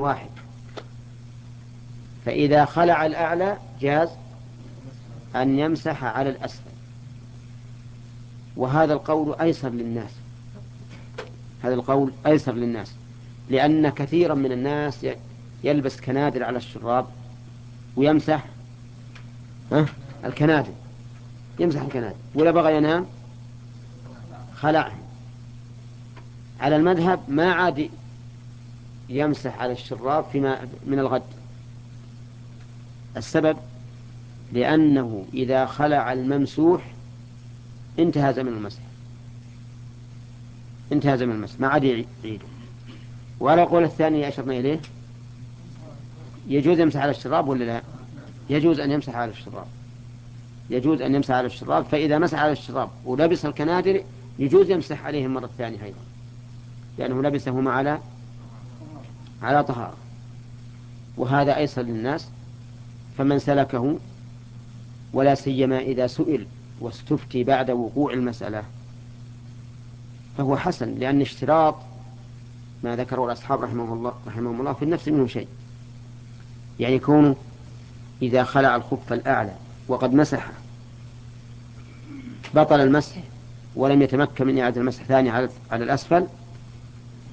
واحد. فإذا خلع الأعلى جاز أن يمسح على الأسفل. وهذا القول أيسر للناس. هذا القول أيسر للناس. لأن كثيرا من الناس يلبس كنادر على الشراب ويمسح ها؟ الكنادر. يمسح الكنادر. ولا بغى ينام؟ خلعه. على المذهب ما عاد يمسح على الشراب فيما من الغد. السبب لأنه إذا خلع الممسوح انتهى زمن المسح. انتهى زمن المسح ما عاد يعيده وعلى القول الثاني أشرنا إليه يجوز يمسح على الشراب ولا لا؟ يجوز أن يمسح على الشراب. يجوز أن يمسح على الشراب فإذا مسح على الشراب ولبس الكنادر يجوز يمسح عليه المرة الثانية أيضا. لأنه لبسهما على على طهارة. وهذا أيسر للناس فمن سلكه ولا سيما إذا سئل واستفتي بعد وقوع المسألة فهو حسن لأن اشتراط ما ذكره الأصحاب رحمهم الله رحمهم الله في النفس منه شيء. يعني كونه إذا خلع الخف الأعلى وقد مسح بطل المسح ولم يتمكن من إعادة المسح ثاني على الأسفل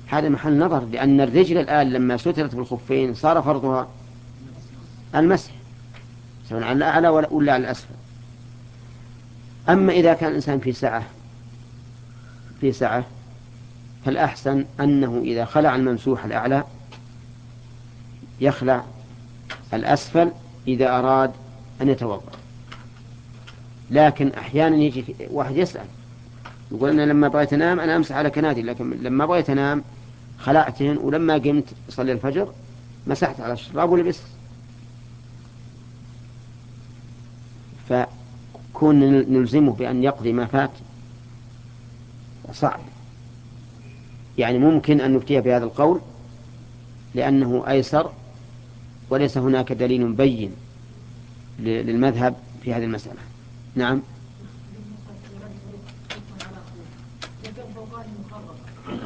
هذا محل نظر لأن الرجل الآن لما سترت بالخفين صار فرضها المسح سواء على الأعلى ولا على الأسفل. أما إذا كان الإنسان في سعة في سعة فالأحسن أنه إذا خلع الممسوح الأعلى يخلع الأسفل إذا أراد أن يتوضأ. لكن أحيانا يجي واحد يسأل يقول أنا لما بغيت أنام أنا أمسح على كنادي لكن لما بغيت أنام خلعتهن ولما قمت أصلي الفجر مسحت على الشراب ولبست. فكون نلزمه بأن يقضي ما فات صعب. يعني ممكن أن نفتيه بهذا القول لأنه أيسر وليس هناك دليل بين للمذهب في هذه المسألة. نعم.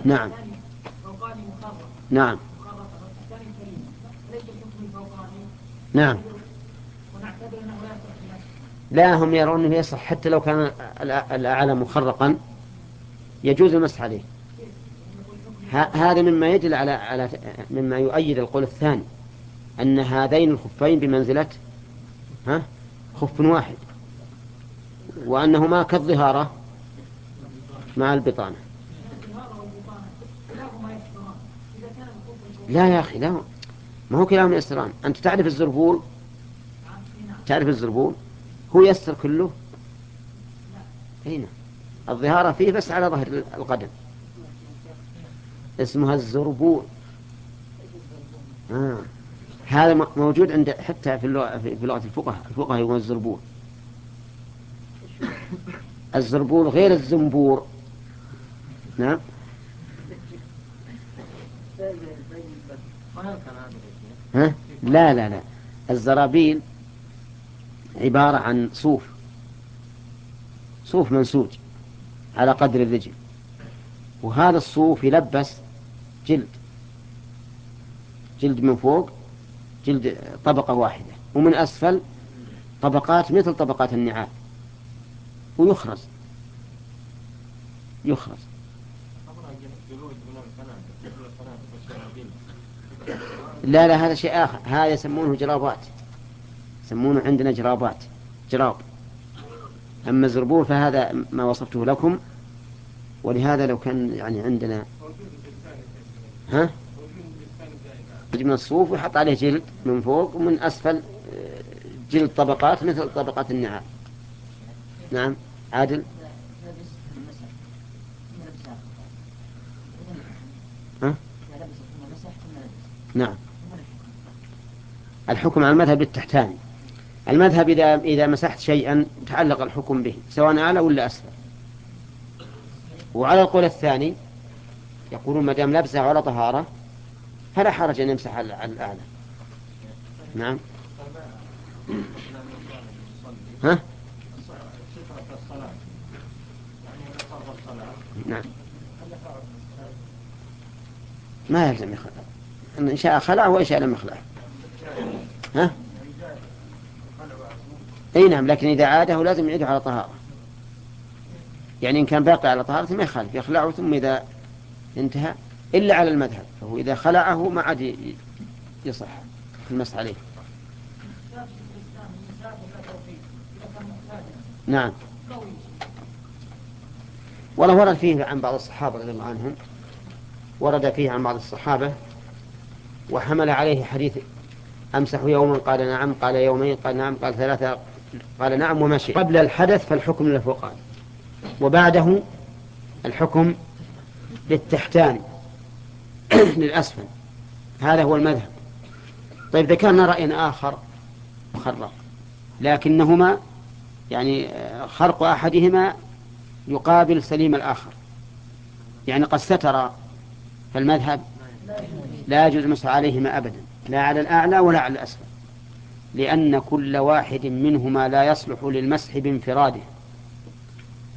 نعم. نعم. نعم. لا هم يرون أنه يصح حتى لو كان الأعلى مخرقا يجوز المسح عليه. هذا مما يدل على على مما يؤيد القول الثاني أن هذين الخفين بمنزلة ها خف واحد وأنهما كالظهارة مع البطانة. لا يا أخي لا. ما هو كلاهما يستران أنت تعرف الزربول؟ تعرف الزربول؟ هو يستر كله؟ هنا الظهارة فيه بس على ظهر القدم. اسمها الزربول. آه. هذا موجود عند حتى في اللغة في لغة الفقهاء الفقهاء يقولون الزربول. الزربول غير الزنبور. نعم. ها؟ لا لا لا. الزرابيل عبارة عن صوف. صوف منسوج على قدر الرجل. وهذا الصوف يلبس جلد. جلد من فوق جلد طبقة واحدة. ومن أسفل طبقات مثل طبقات النعال. ويخرز. يخرز. لا لا هذا شيء آخر. هذا يسمونه جرابات. يسمونه عندنا جرابات. جراب. أما الزربور فهذا ما وصفته لكم. ولهذا لو كان يعني عندنا ها؟ من الصوف ويحط عليه جلد من فوق ومن أسفل آه، جلد طبقات مثل طبقات النعام نعم. عادل؟ ها؟ نعم. الحكم على المذهب التحتاني. المذهب إذا إذا مسحت شيئا تعلق الحكم به سواء أعلى ولا أسفل. وعلى القول الثاني يقولون ما دام لبسه على طهارة فلا حرج أن يمسح على الأعلى. نعم. ها؟ نعم. ما يلزم يخلع إن شاء خلع وإن شاء لم يخلع. ها؟ اي نعم لكن إذا عاده لازم يعيده على طهارة. يعني إن كان باقي على طهارة ما يخالف يخلعه ثم إذا انتهى إلا على المذهب فهو إذا خلعه ما عاد يصح المسح عليه. نعم. والله ورد فيه عن بعض الصحابة رضي الله عنهم ورد فيه عن بعض الصحابة وحمل عليه حديث أمسح يوما قال نعم قال يومين قال نعم قال ثلاثة قال نعم ومشي. قبل الحدث فالحكم للفوقان وبعده الحكم للتحتان للأسفل. هذا هو المذهب. طيب ذكرنا رأي آخر مخرق لكنهما يعني خرق أحدهما يقابل سليم الآخر. يعني قد ستر فالمذهب لا يجوز المسح عليهما أبدا. لا على الأعلى ولا على الأسفل. لأن كل واحد منهما لا يصلح للمسح بانفراده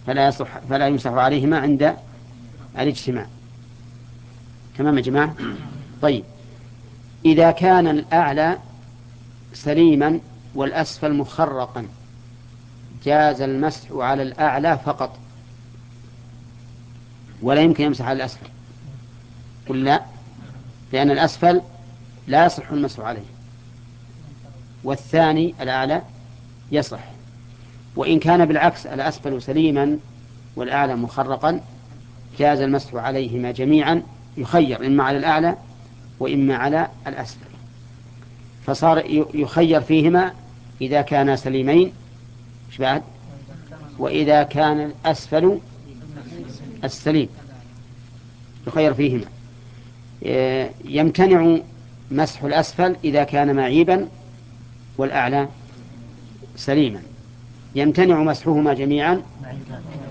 فلا يصلح فلا يمسح عليهما عند الاجتماع. تمام يا جماعة؟ طيب. إذا كان الأعلى سليما والأسفل مخرقا جاز المسح على الأعلى فقط ولا يمكن يمسح على الأسفل؟ قل لا لأن الأسفل لا يصح المسح عليه. والثاني الأعلى يصح. وإن كان بالعكس الأسفل سليما والأعلى مخرقا جاز المسح عليهما جميعا يخير إما على الأعلى وإما على الأسفل. فصار يخير فيهما إذا كانا سليمين. بعد؟ وإذا كان الأسفل السليم يخير فيهما. يمتنع مسح الأسفل إذا كان معيبا والأعلى سليما. يمتنع مسحهما جميعا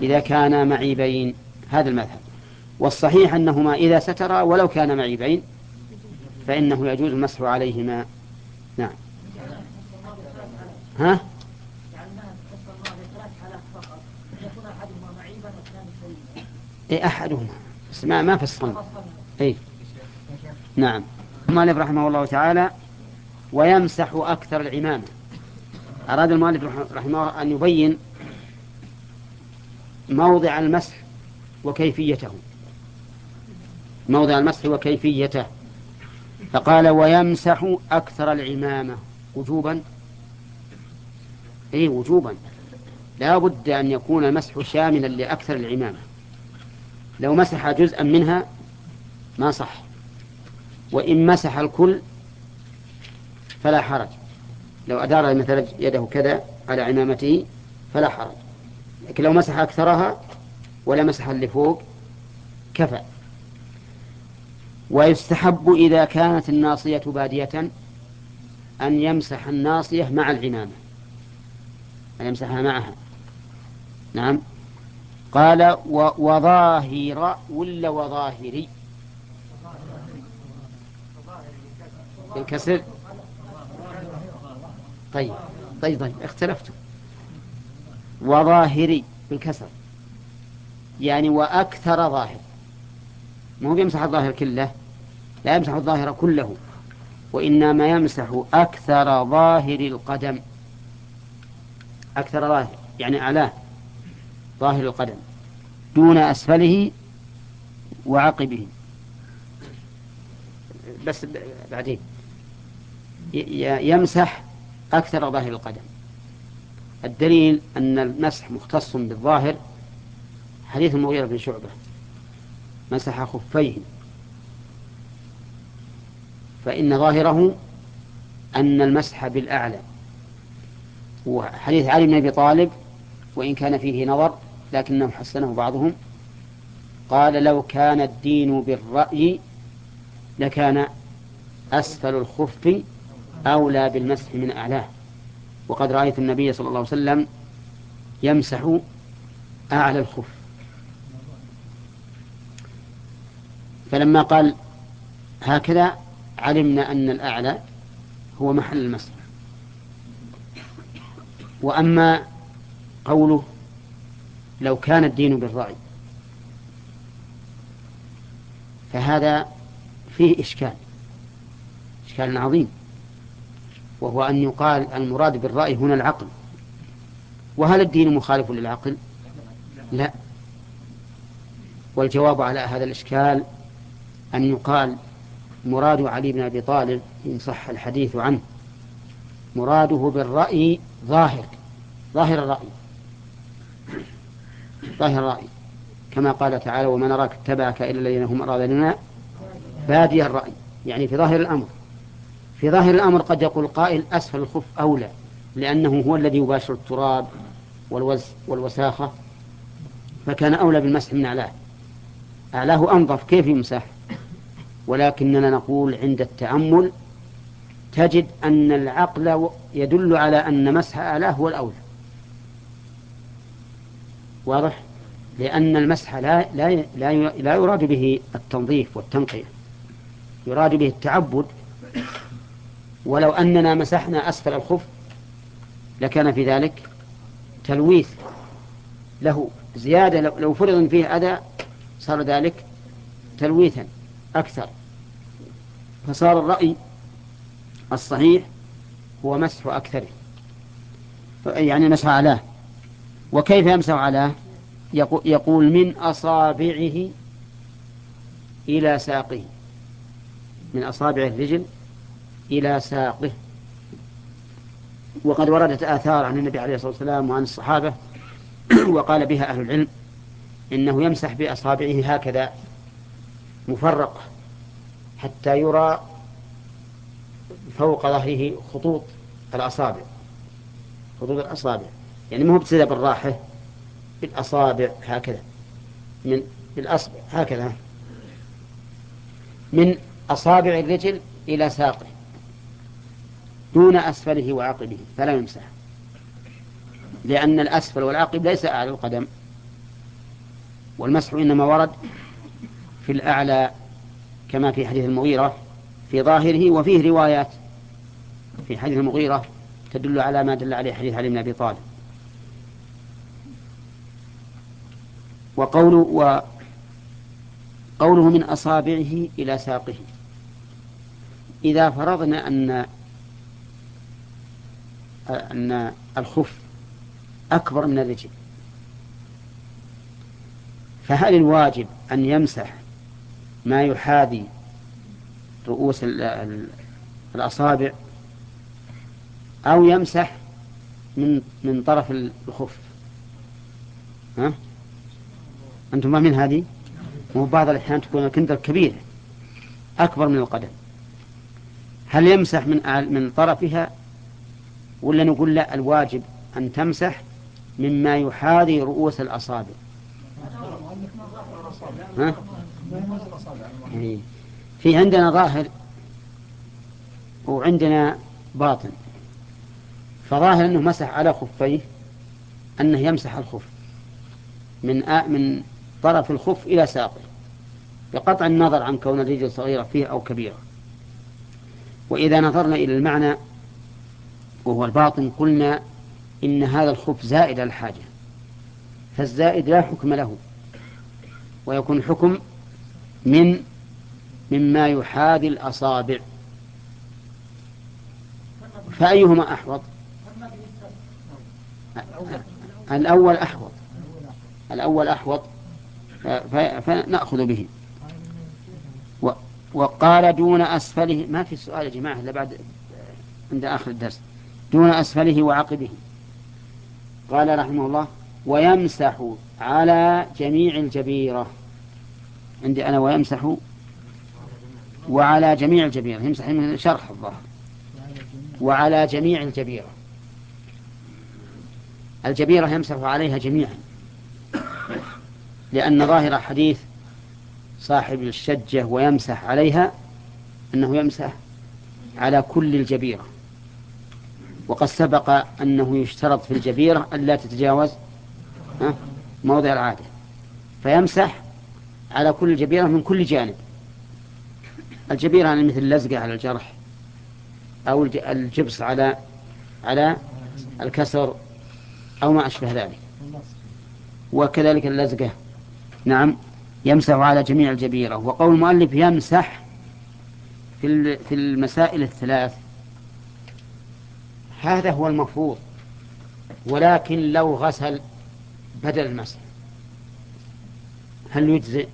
إذا كانا معيبين. هذا المذهب. والصحيح أنهما إذا سترا ولو كان معيبين فإنه يجوز المسح عليهما. نعم. ها؟ إيه أحدهما. ما ما فصلنا. إيه. نعم. المؤلف رحمه الله تعالى ويمسح أكثر العمامة أراد المؤلف رحمه الله أن يبين موضع المسح وكيفيته. موضع المسح وكيفيته. فقال ويمسح أكثر العمامة وجوبا؟ أي وجوبا. لا بد أن يكون المسح شاملا لأكثر العمامة لو مسح جزءا منها ما صح. وإن مسح الكل فلا حرج. لو أدار مثلا يده كذا على عمامته فلا حرج. لكن لو مسح أكثرها ولا مسح اللي فوق كفى. ويستحب إذا كانت الناصية بادية أن يمسح الناصية مع العمامة. أن يمسحها معها. نعم. قال وظاهر ولا وظاهري؟ بالكسر طيب طيب طيب اختلفتم وظاهري بالكسر يعني وأكثر ظاهر. ما هو يمسح الظاهر كله لا يمسح الظاهر كله وإنما يمسح أكثر ظاهر القدم. أكثر ظاهر يعني أعلاه ظاهر القدم دون أسفله وعقبه. بس بعدين. يمسح أكثر ظاهر القدم. الدليل أن المسح مختص بالظاهر حديث المغيرة بن شعبة. مسح خفيه فإن ظاهره أن المسح بالأعلى. وحديث علي بن أبي طالب وإن كان فيه نظر لكنه حسنه بعضهم. قال لو كان الدين بالرأي لكان أسفل الخف أولى بالمسح من أعلاه. وقد رأيت النبي صلى الله عليه وسلم يمسح أعلى الخف. فلما قال هكذا علمنا أن الأعلى هو محل المسح. وأما قوله لو كان الدين بالرأي فهذا فيه إشكال إشكال عظيم. وهو أن يقال المراد بالرأي هنا العقل. وهل الدين مخالف للعقل؟ لا. والجواب على هذا الإشكال أن يقال مراد علي بن أبي طالب إن صح الحديث عنه مراده بالرأي ظاهر ظاهر الرأي. ظاهر الرأي. كما قال تعالى وما نراك اتبعك إلا الذين هم أراذلنا. بادي الرأي يعني في ظاهر الأمر. في ظاهر الأمر قد يقول قائل أسفل الخف أولى لأنه هو الذي يباشر التراب والوز والوساخة فكان أولى بالمسح من أعلاه. أعلاه أنظف كيف يمسح؟ ولكننا نقول عند التأمل تجد أن العقل يدل على أن مسح أعلاه هو الأولى. واضح؟ لأن المسح لا, لا, لا, لا يراد به التنظيف والتنقية يراد به التعبد. ولو أننا مسحنا أسفل الخف لكان في ذلك تلويث له زيادة لو فرض فيه أذى صار ذلك تلويثا أكثر. فصار الرأي الصحيح هو مسح أكثره. يعني مسح علاه. وكيف يمسح علاه؟ يقول من أصابعه إلى ساقه من أصابع الرجل إلى ساقه. وقد وردت آثار عن النبي عليه الصلاة والسلام وعن الصحابة وقال بها أهل العلم إنه يمسح بأصابعه هكذا مفرقة حتى يرى فوق ظهره خطوط الأصابع. خطوط الأصابع. يعني ما هو بسبب بالراحة بالأصابع هكذا من بالأصبع هكذا من أصابع الرجل إلى ساقه. دون أسفله وعقبه فلا يمسح. لأن الأسفل والعقب ليس أعلى القدم. والمسح إنما ورد في الأعلى كما في حديث المغيرة في ظاهره وفيه روايات. في حديث المغيرة تدل على ما دل عليه حديث علي بن أبي طالب. وقوله وقوله من أصابعه إلى ساقه. إذا فرضنا أن أن الخف أكبر من الرجل فهل الواجب أن يمسح ما يحاذي رؤوس الأصابع أو يمسح من من طرف الخف ها؟ أنتم فاهمين هذه؟ مو بعض الأحيان تكون الكندر كبيرة أكبر من القدم هل يمسح من من طرفها ولا نقول لا الواجب أن تمسح مما يحاذي رؤوس الأصابع ها؟ إيه. في عندنا ظاهر وعندنا باطن فظاهر أنه مسح على خفيه أنه يمسح الخف من من طرف الخف إلى ساقه بقطع النظر عن كون الرجل صغيرة فيه أو كبيرة وإذا نظرنا إلى المعنى وهو الباطن قلنا إن هذا الخف زائد الحاجة فالزائد لا حكم له ويكون الحكم من مما يحاذي الأصابع. فأيهما أحوط؟ الأول أحوط الأول أحوط فنأخذ به. وقال دون أسفله ما في سؤال يا جماعة إلا بعد عند آخر الدرس. دون أسفله وعقبه قال رحمه الله ويمسح على جميع الجبيرة. عندي أنا ويمسح وعلى جميع الجبيرة. يمسح من شرح الظهر وعلى جميع الجبيرة. الجبيرة يمسح عليها جميعا. لأن ظاهر حديث صاحب الشجة ويمسح عليها أنه يمسح على كل الجبيرة. وقد سبق أنه يشترط في الجبيرة ألا تتجاوز موضع العادة فيمسح على كل الجبيرة من كل جانب. الجبيرة يعني مثل اللزقة على الجرح أو الجبس على على الكسر أو ما أشبه ذلك. وكذلك اللزقة نعم يمسح على جميع الجبيرة. وقول المؤلف يمسح في في المسائل الثلاث هذا هو المفروض. ولكن لو غسل بدل المسح هل يجزئ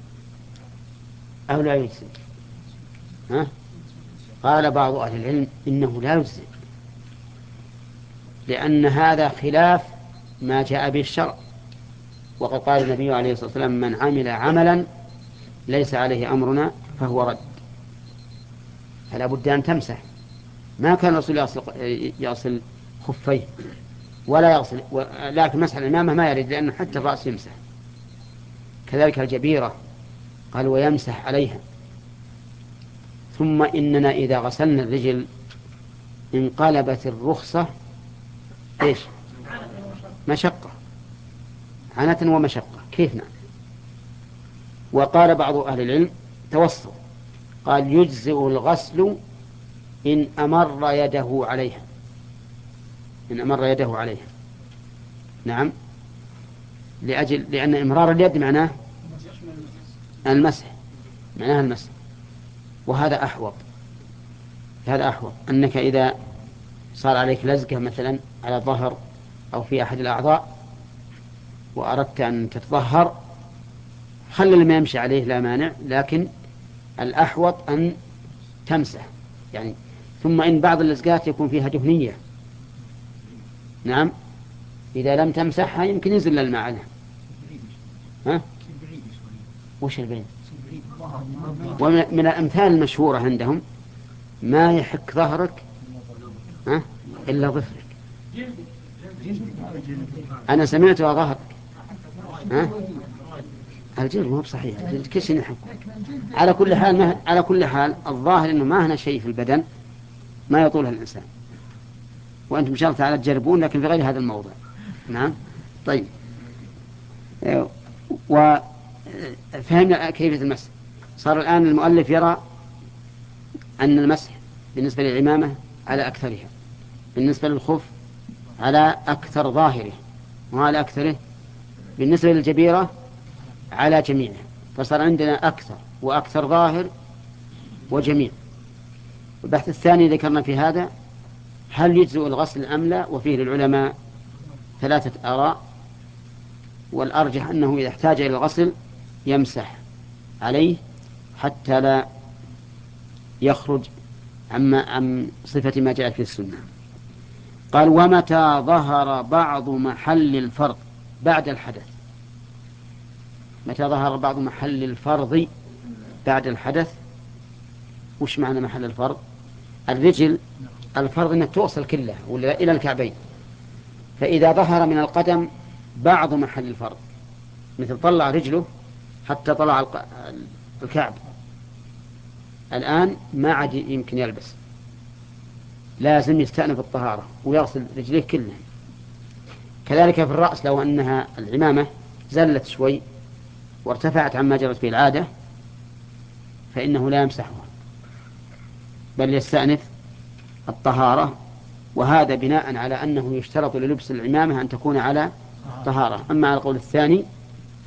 أو لا يجزئ؟ ها؟ قال بعض أهل العلم إنه لا يجزئ لأن هذا خلاف ما جاء به الشرع. وقد قال النبي عليه الصلاة والسلام من عمل عملا ليس عليه أمرنا فهو رد. فلا بد أن تمسح. ما كان الرسول يصل, يصل خفيه ولا يغسل لكن مسح الإمامة ما يريد لأنه حتى الرأس يمسح. كذلك الجبيرة قال ويمسح عليها. ثم إننا إذا غسلنا الرجل انقلبت الرخصة إيش؟ مشقة. عنة ومشقة. كيف نعم؟ وقال بعض أهل العلم توسط. قال يجزئ الغسل إن أمر يده عليها. إن أمر يده عليها. نعم. لأجل لأن إمرار اليد معناه المسح. معناها المسح. وهذا أحوط. هذا أحوط. أنك إذا صار عليك لزقة مثلا على الظهر أو في أحد الأعضاء وأردت أن تتظهر خلي الماء يمشي عليه لا مانع لكن الأحوط أن تمسح. يعني ثم إن بعض اللزقات يكون فيها دهنية نعم. إذا لم تمسحها يمكن ينزل الماء عنها ها؟ وش البعيد؟ ومن الأمثال المشهورة عندهم ما يحك ظهرك ها؟ إلا ظفرك. أنا سمعتها ظهرك. ها؟ الجلد مو بصحيح. الجلد كل شيء على كل حال ما على كل حال الظاهر إنه ما هنا شيء في البدن. ما يطولها الإنسان. وأنتم إن شاء الله تعالى تجربون لكن في غير هذا الموضع نعم؟ طيب. وفهمنا كيفية المسح. صار الآن المؤلف يرى أن المسح بالنسبة للعمامة على أكثرها. بالنسبة للخف على أكثر ظاهره. وعلى أكثره بالنسبة للجبيرة على جميعها. فصار عندنا أكثر وأكثر ظاهر وجميع. البحث الثاني ذكرنا في هذا هل يجزئ الغسل أم لا؟ وفيه للعلماء ثلاثة آراء. والأرجح أنه إذا احتاج إلى الغسل يمسح عليه حتى لا يخرج عما عن صفة ما جاء في السنة. قال ومتى ظهر بعض محل الفرض بعد الحدث. متى ظهر بعض محل الفرض بعد الحدث؟ وش معنى محل الفرض؟ الرجل الفرض انها توصل كلها ولا إلى الكعبين. فإذا ظهر من القدم بعض محل الفرض مثل طلع رجله حتى طلع الكعب. الآن ما عاد يمكن يلبس. لازم يستأنف الطهارة ويغسل رجليه كلها. كذلك في الرأس لو أنها العمامة زلت شوي وارتفعت عما جرت به العادة فإنه لا يمسحها. بل يستأنف الطهارة وهذا بناء على أنه يشترط للبس العمامة أن تكون على طهارة. أما على القول الثاني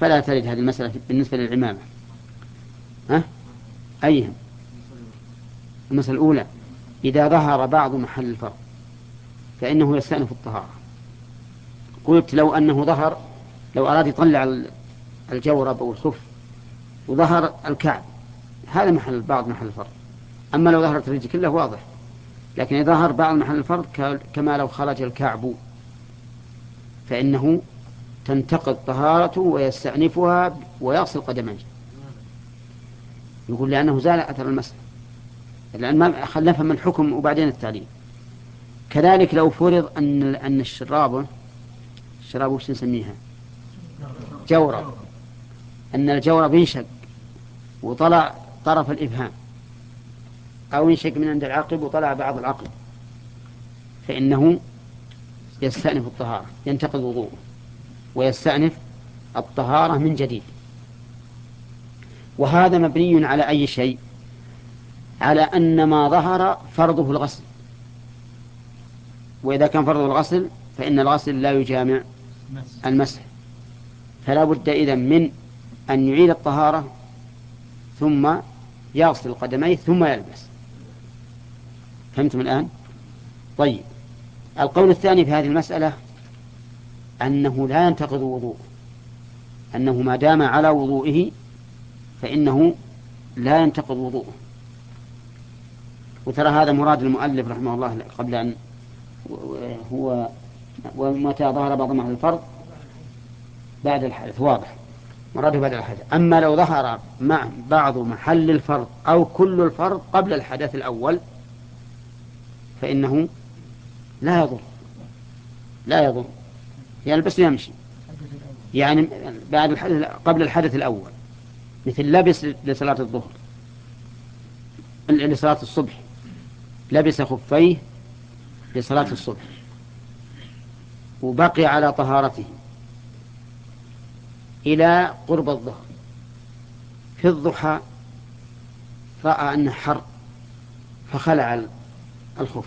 فلا ترد هذه المسألة بالنسبة للعمامة. ها؟ أيهم المسألة الأولى إذا ظهر بعض محل الفرق فإنه يستأنف الطهارة. قلت لو أنه ظهر لو أراد يطلع الجورب أو الخف وظهر الكعب هذا محل بعض محل الفرق أما لو ظهرت الرجل كله واضح. لكن إذا ظهر بعض محل الفرق كما لو خرج الكعب. فإنه تنتقض طهارته ويستأنفها ويغسل قدميه. يقول لأنه زال أثر المسح لأن ما نفهم الحكم وبعدين التعليل. كذلك لو فرض أن أن الشرابة الشراب وش نسميها؟ جورب أن الجورب ينشق وطلع طرف الإبهام. أو ينشق من عند العقب وطلع بعض العقب. فإنه يستأنف الطهارة ينتقض وضوءه ويستأنف الطهارة من جديد. وهذا مبني على أي شيء؟ على أن ما ظهر فرضه الغسل. وإذا كان فرضه الغسل فإن الغسل لا يجامع المسح. فلا بد إذا من أن يعيد الطهارة ثم يغسل قدميه ثم يلبس. فهمتم الآن؟ طيب. القول الثاني في هذه المسألة أنه لا ينتقض وضوء أنه ما دام على وضوئه فإنه لا ينتقض وضوءه. وترى هذا مراد المؤلف رحمه الله قبل أن هو ومتى ظهر بعض محل الفرض؟ بعد الحدث واضح. مراده بعد الحدث أما لو ظهر مع بعض محل الفرض أو كل الفرض قبل الحدث الأول فإنه لا يضر. لا يضر. يلبس يعني ويمشي يعني بعد الحدث قبل الحدث الأول. مثل لبس لصلاة الظهر. لصلاة الصبح. لبس خفيه لصلاة الصبح. وبقي على طهارته. إلى قرب الظهر. في الضحى رأى أنه حر. فخلع الخف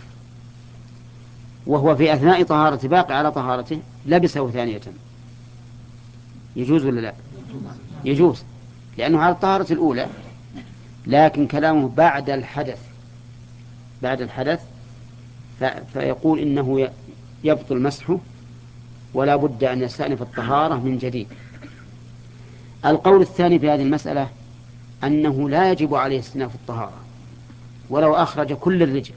وهو في أثناء طهارته باقي على طهارته لبسه ثانية. يجوز ولا لا؟ يجوز لأنه على الطهارة الأولى لكن كلامه بعد الحدث بعد الحدث فيقول إنه يبطل مسحه ولا بد أن يستأنف الطهارة من جديد. القول الثاني في هذه المسألة أنه لا يجب عليه استئناف الطهارة ولو أخرج كل الرجل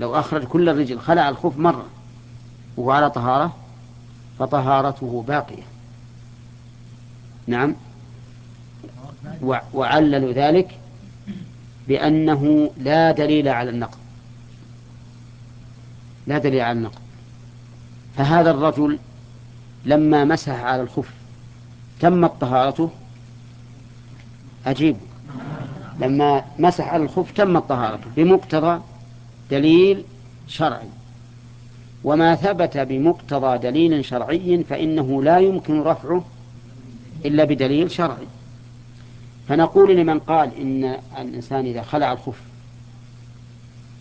لو أخرج كل الرجل خلع الخف مرة وهو على طهارة فطهارته باقية. نعم؟ وعللوا ذلك بأنه لا دليل على النقض لا دليل على النقض فهذا الرجل لما مسح على الخف تمت طهارته؟ أجيب لما مسح على الخف تمت طهارته. بمقتضى دليل شرعي. وما ثبت بمقتضى دليل شرعي فإنه لا يمكن رفعه إلا بدليل شرعي. فنقول لمن قال إن الإنسان إذا خلع الخف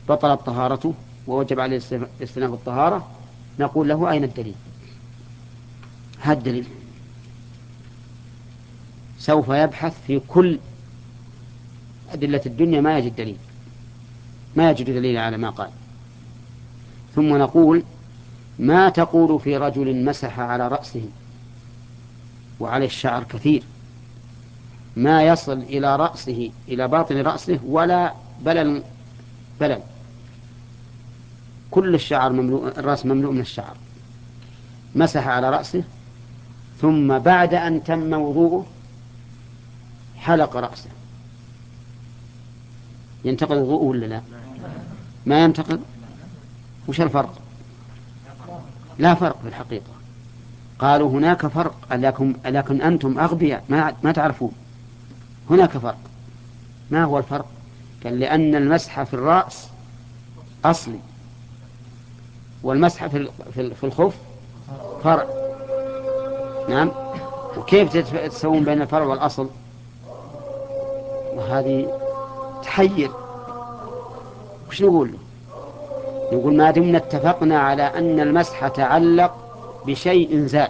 بطلت طهارته ووجب عليه استئناف الطهارة نقول له أين الدليل؟ هذا الدليل؟ سوف يبحث في كل أدلة الدنيا ما يجد دليل. ما يجد دليل على ما قال. ثم نقول ما تقول في رجل مسح على رأسه وعليه الشعر كثير. ما يصل إلى رأسه إلى باطن رأسه ولا بلل بلل. كل الشعر مملوء الرأس مملوء من الشعر. مسح على رأسه ثم بعد أن تم وضوءه حلق رأسه. ينتقل وضوءه ولا لا؟ ما ينتقل وش الفرق؟ لا فرق في الحقيقة. قالوا هناك فرق لكن, لكن أنتم أغبياء؟ ما, ما تعرفون. هناك فرق. ما هو الفرق؟ قال لأن المسح في الرأس أصلي. والمسح في في الخف فرع. نعم؟ وكيف تسوون بين الفرع والأصل؟ وهذه تحير. وش نقول؟ له نقول ما دمنا اتفقنا على أن المسح تعلق بشيء زال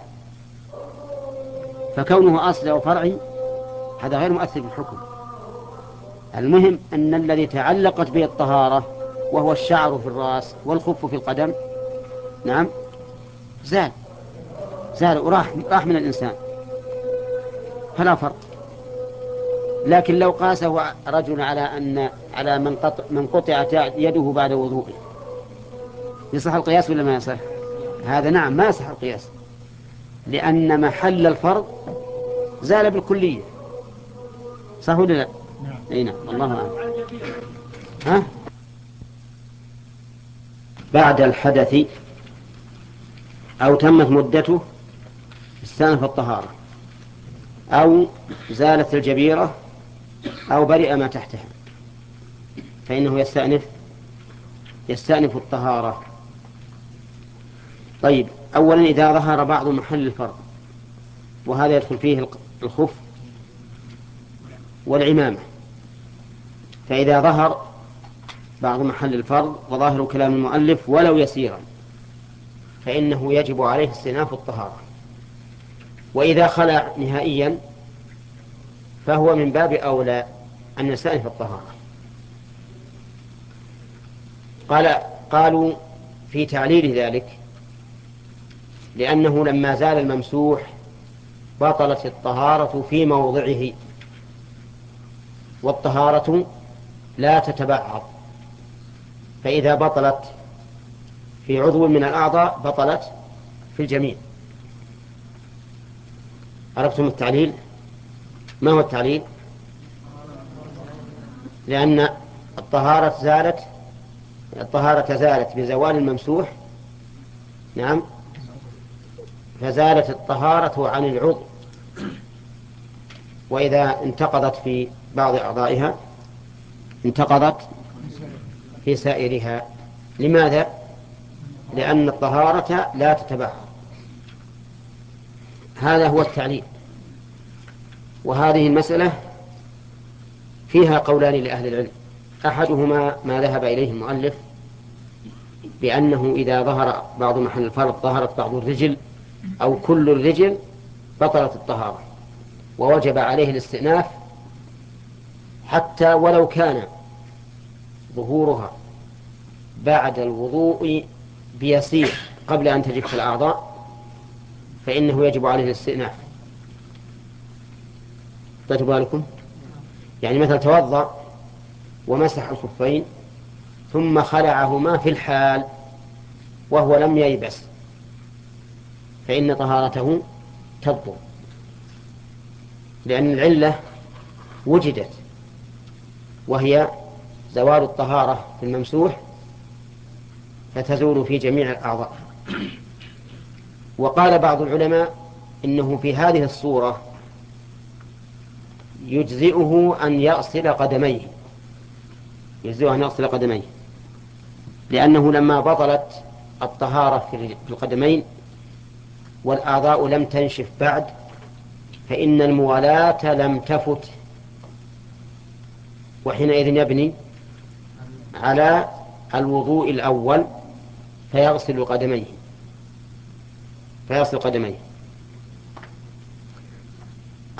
فكونه أصل أو فرعي هذا غير مؤثر في الحكم. المهم أن الذي تعلقت به الطهارة وهو الشعر في الرأس والخف في القدم نعم زال زال وراح راح من الإنسان. فلا فرق. لكن لو قاسه رجل على أن على من قطع من قطعت يده بعد وضوئه يصح القياس ولا ما يصح؟ هذا نعم ما يصح القياس لأن محل الفرض زال بالكلية صح ولا لا؟ نعم إي نعم الله أعلم ها؟ بعد الحدث أو تمت مدته استانف الطهارة أو زالت الجبيرة أو برئ ما تحتها فإنه يستأنف يستأنف الطهارة. طيب أولا إذا ظهر بعض محل الفرض وهذا يدخل فيه الخف والعمامة. فإذا ظهر بعض محل الفرض وظاهر كلام المؤلف ولو يسيرا فإنه يجب عليه استئناف الطهارة. وإذا خلع نهائيا فهو من باب أولى أن يستأنف الطهارة. قال قالوا في تعليل ذلك لأنه لما زال الممسوح بطلت الطهارة في موضعه والطهارة لا تتبعض. فإذا بطلت في عضو من الأعضاء بطلت في الجميع. عرفتم التعليل؟ ما هو التعليل؟ لأن الطهارة زالت الطهارة زالت بزوال الممسوح نعم فزالت الطهارة عن العضو. وإذا انتقضت في بعض أعضائها انتقضت في سائرها. لماذا؟ لأن الطهارة لا تتبعها. هذا هو التعليل. وهذه المسألة فيها قولان لأهل العلم. أحدهما ما ذهب إليه المؤلف بأنه إذا ظهر بعض محل الفرض ظهرت بعض الرجل أو كل الرجل بطلت الطهارة ووجب عليه الاستئناف حتى ولو كان ظهورها بعد الوضوء بيسير قبل أن تجف الأعضاء فإنه يجب عليه الاستئناف. بالكم يعني مثلا توضأ ومسح الخفين ثم خلعهما في الحال وهو لم ييبس. فإن طهارته تبطل لأن العلة وجدت وهي زوال الطهارة في الممسوح فتزول في جميع الأعضاء. وقال بعض العلماء إنه في هذه الصورة يجزئه أن يغسل قدميه. يجزئه أن يغسل قدميه. لأنه لما بطلت الطهارة في القدمين والأعضاء لم تنشف بعد فإن الموالاة لم تفت. وحينئذ يبني على الوضوء الأول فيغسل قدميه. فيغسل قدميه.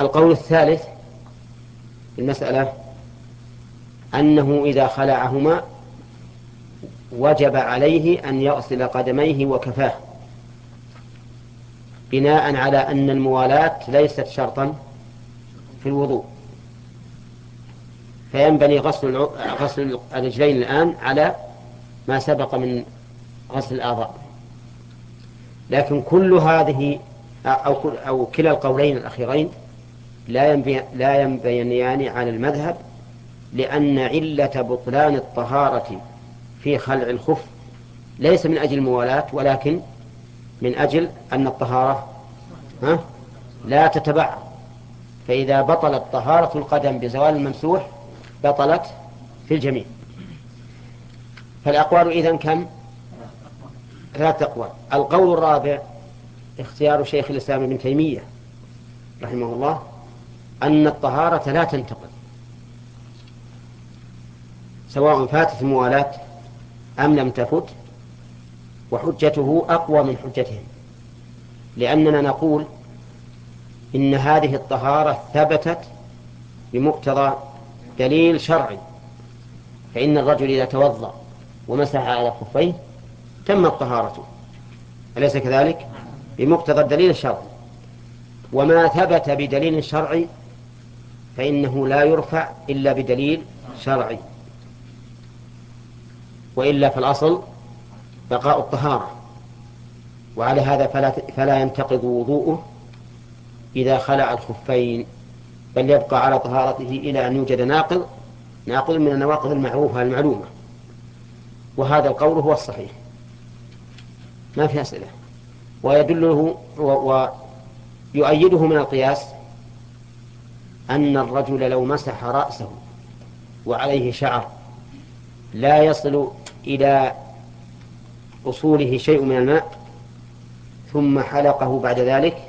القول الثالث المسألة أنه إذا خلعهما وجب عليه أن يغسل قدميه وكفاه بناء على أن الموالاة ليست شرطا في الوضوء. فينبني غسل غسل الرجلين الآن على ما سبق من غسل الأعضاء. لكن كل هذه أو أو كلا القولين الأخيرين لا لا ينبنيان على المذهب لأن علة بطلان الطهارة في خلع الخف ليس من أجل الموالاة ولكن من أجل أن الطهارة ها لا تتبع. فإذا بطلت طهارة القدم بزوال الممسوح بطلت في الجميع. فالأقوال إذن كم؟ ثلاثة أقوال. القول الرابع اختيار شيخ الإسلام ابن تيمية رحمه الله أن الطهارة لا تنتقل سواء فاتت الموالاة أم لم تفت وحجته أقوى من حجتهم. لأننا نقول إن هذه الطهارة ثبتت بمقتضى دليل شرعي. فإن الرجل إذا توضأ ومسح على خفيه تمت طهارته أليس كذلك؟ بمقتضى الدليل الشرعي. وما ثبت بدليل شرعي فإنه لا يرفع إلا بدليل شرعي وإلا فالأصل بقاء الطهارة وعلى هذا فلا, فلا ينتقض وضوءه إذا خلع الخفين بل يبقى على طهارته إلى أن يوجد ناقض ناقض من النواقض المعروفة المعلومة. وهذا القول هو الصحيح. ما في أسئلة. ويدله ويؤيده من القياس أن الرجل لو مسح رأسه وعليه شعر لا يصل إلى أصوله شيء من الماء ثم حلقه بعد ذلك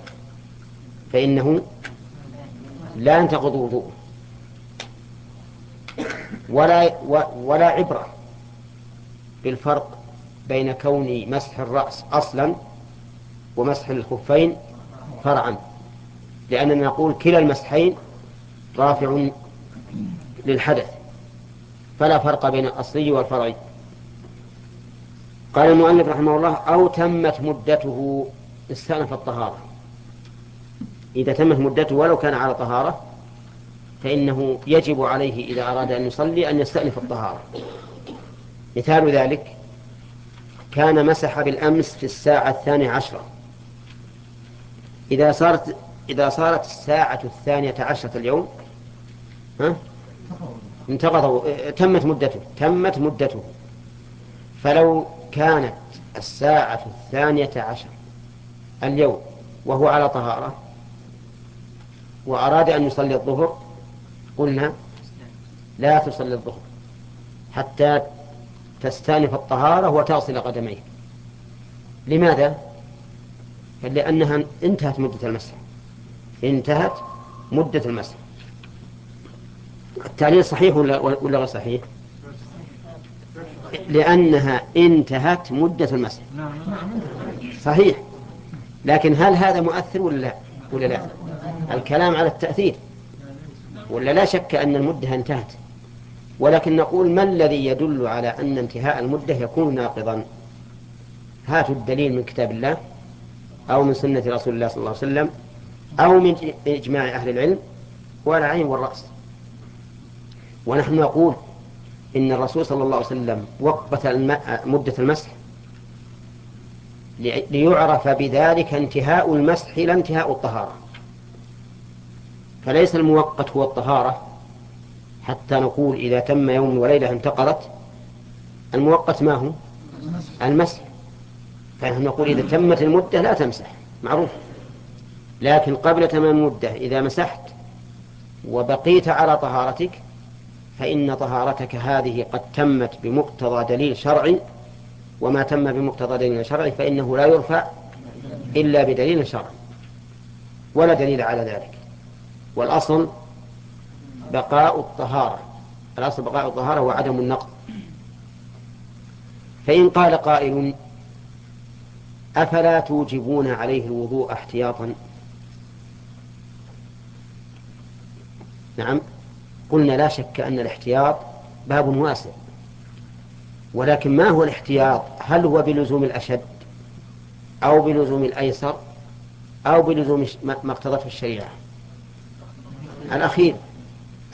فإنه لا ينتقض وضوءه. ولا ولا عبرة بالفرق بين كون مسح الرأس أصلا ومسح الخفين فرعا. لأننا نقول كلا المسحين رافع للحدث. فلا فرق بين الأصلي والفرعي. قال المؤلف رحمه الله أو تمت مدته استأنف الطهارة. إذا تمت مدته ولو كان على طهارة فإنه يجب عليه إذا أراد أن يصلي أن يستأنف الطهارة. مثال ذلك كان مسح بالأمس في الساعة الثانية عشرة. إذا صارت إذا صارت الساعة الثانية عشرة اليوم ها؟ تمت مدته تمت مدته. فلو كانت الساعة الثانية عشر اليوم وهو على طهارة وأراد أن يصلي الظهر قلنا لا تصلي الظهر حتى تستأنف الطهارة وتصل قدميه لماذا؟ لأنها انتهت مدة المسح. انتهت مدة المسح. التعليل صحيح ولا ولا غير صحيح؟ لأنها انتهت مدة المسح صحيح لكن هل هذا مؤثر ولا لا؟ ولا لا؟ الكلام على التأثير ولا لا شك أن المدة انتهت ولكن نقول ما الذي يدل على أن انتهاء المدة يكون ناقضا هاتوا الدليل من كتاب الله أو من سنة رسول الله صلى الله عليه وسلم أو من إجماع أهل العلم ولا عين والرأس ونحن نقول إن الرسول صلى الله عليه وسلم وقت مدة المسح. ليعرف بذلك انتهاء المسح لا انتهاء الطهارة. فليس المؤقت هو الطهارة. حتى نقول إذا تم يوم وليلة انتقضت المؤقت ما هو؟ المسح. فنحن نقول إذا تمت المدة لا تمسح معروف. لكن قبل تمام المدة إذا مسحت وبقيت على طهارتك فإن طهارتك هذه قد تمت بمقتضى دليل شرعي وما تم بمقتضى دليل شرعي فإنه لا يرفع إلا بدليل شرعي ولا دليل على ذلك. والأصل بقاء الطهارة الأصل بقاء الطهارة وعدم النقض. فإن قال قائل أفلا توجبون عليه الوضوء احتياطا؟ نعم. قلنا لا شك أن الاحتياط باب واسع. ولكن ما هو الاحتياط؟ هل هو بلزوم الأشد أو بلزوم الأيسر أو بلزوم ما اقتضته الشريعة؟ الأخير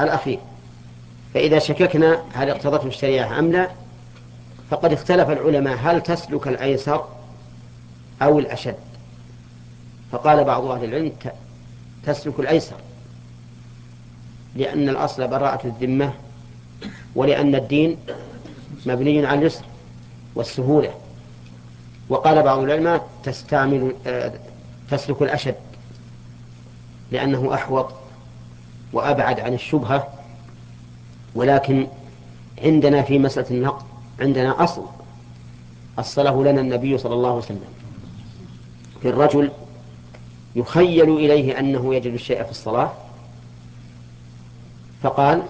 الأخير. فإذا شككنا هل اقتضته الشريعة أم لا فقد اختلف العلماء هل تسلك الأيسر أو الأشد. فقال بعض أهل العلم تسلك الأيسر. لأن الأصل براءة الذمة ولأن الدين مبني على اليسر والسهولة. وقال بعض العلماء تستعمل آه، تسلك الأشد لأنه أحوط وأبعد عن الشبهة ولكن عندنا في مسألة النقد عندنا أصل أصله لنا النبي صلى الله عليه وسلم. في الرجل يخيل إليه أنه يجد الشيء في الصلاة فقال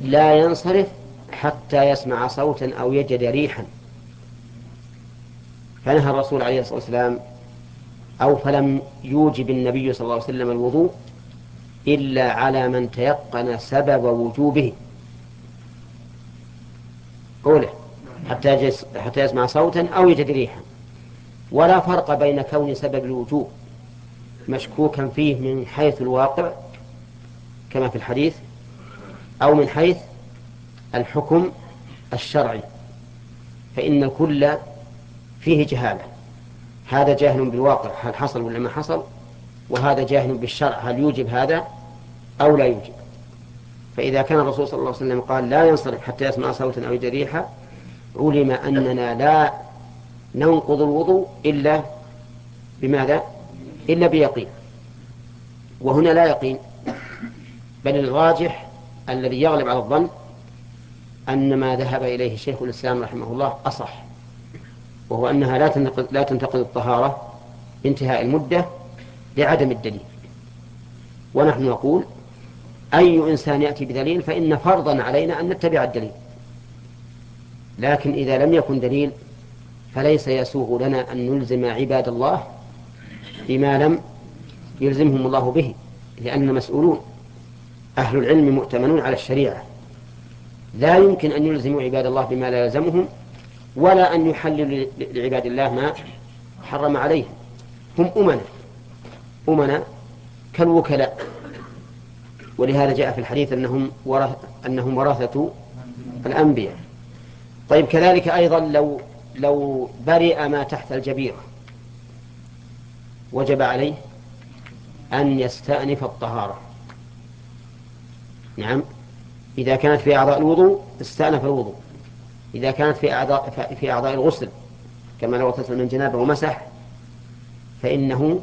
لا ينصرف حتى يسمع صوتا أو يجد ريحا. فنهى الرسول عليه الصلاة والسلام أو فلم يوجب النبي صلى الله عليه وسلم الوضوء إلا على من تيقن سبب وجوبه. قوله حتى حتى يسمع صوتا أو يجد ريحا. ولا فرق بين كون سبب الوجوب مشكوكا فيه من حيث الواقع كما في الحديث أو من حيث الحكم الشرعي فإن الكل فيه جهالة. هذا جاهل بالواقع هل حصل ولا ما حصل؟ وهذا جاهل بالشرع هل يوجب هذا أو لا يوجب؟ فإذا كان الرسول صلى الله عليه وسلم قال لا ينصرف حتى يسمع صوتا أو يجد ريحا علم أننا لا ننقض الوضوء إلا بماذا؟ إلا بيقين. وهنا لا يقين بل الراجح الذي يغلب على الظن أن ما ذهب إليه شيخ الإسلام رحمه الله أصح وهو أنها لا تنتقد, لا تنتقد الطهارة بانتهاء المدة لعدم الدليل. ونحن نقول أي إنسان يأتي بدليل فإن فرضا علينا أن نتبع الدليل. لكن إذا لم يكن دليل فليس يسوغ لنا أن نلزم عباد الله بما لم يلزمهم الله به لأن مسؤولون. أهل العلم مؤتمنون على الشريعة. لا يمكن أن يلزموا عباد الله بما لا يلزمهم ولا أن يحلل لعباد الله ما حرم عليهم. هم أمنا أمنا كالوكلاء. ولهذا جاء في الحديث أنهم ورث أنهم ورثة الأنبياء. طيب كذلك أيضا لو لو برئ ما تحت الجبيرة وجب عليه أن يستأنف الطهارة. نعم. إذا كانت في أعضاء الوضوء استأنف الوضوء. إذا كانت في أعضاء في أعضاء الغسل كما لو اغتسل من جنابة ومسح فإنه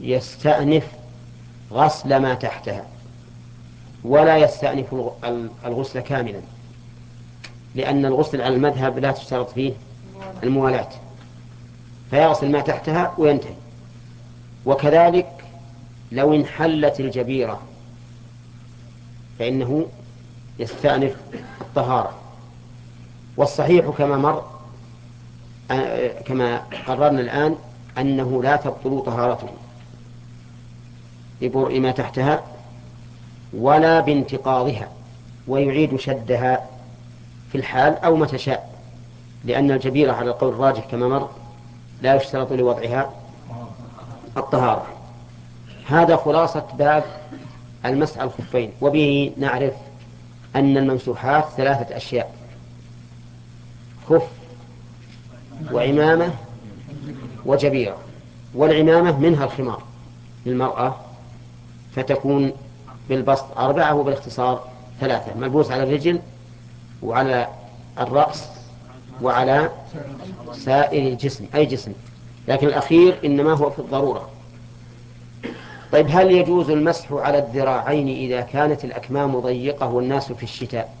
يستأنف غسل ما تحتها ولا يستأنف الغسل كاملا لأن الغسل على المذهب لا تشترط فيه الموالاة. فيغسل ما تحتها وينتهي. وكذلك لو انحلت الجبيرة فإنه يستأنف الطهارة. والصحيح كما مر كما قررنا الآن أنه لا تبطل طهارته ببرء ما تحتها ولا بانتقاضها ويعيد شدها في الحال أو متى شاء. لأن الجبيرة على القول الراجح كما مر لا يشترط لوضعها الطهارة. هذا خلاصة باب المسح على الخفين. وبه نعرف أن الممسوحات ثلاثة أشياء خف وعمامة وجبيرة. والعمامة منها الخمار. للمرأة فتكون بالبسط أربعة وبالاختصار ثلاثة. ملبوس على الرجل وعلى الرأس وعلى سائر الجسم أي جسم. لكن الأخير إنما هو في الضرورة. طيب هل يجوز المسح على الذراعين إذا كانت الأكمام ضيقة والناس في الشتاء؟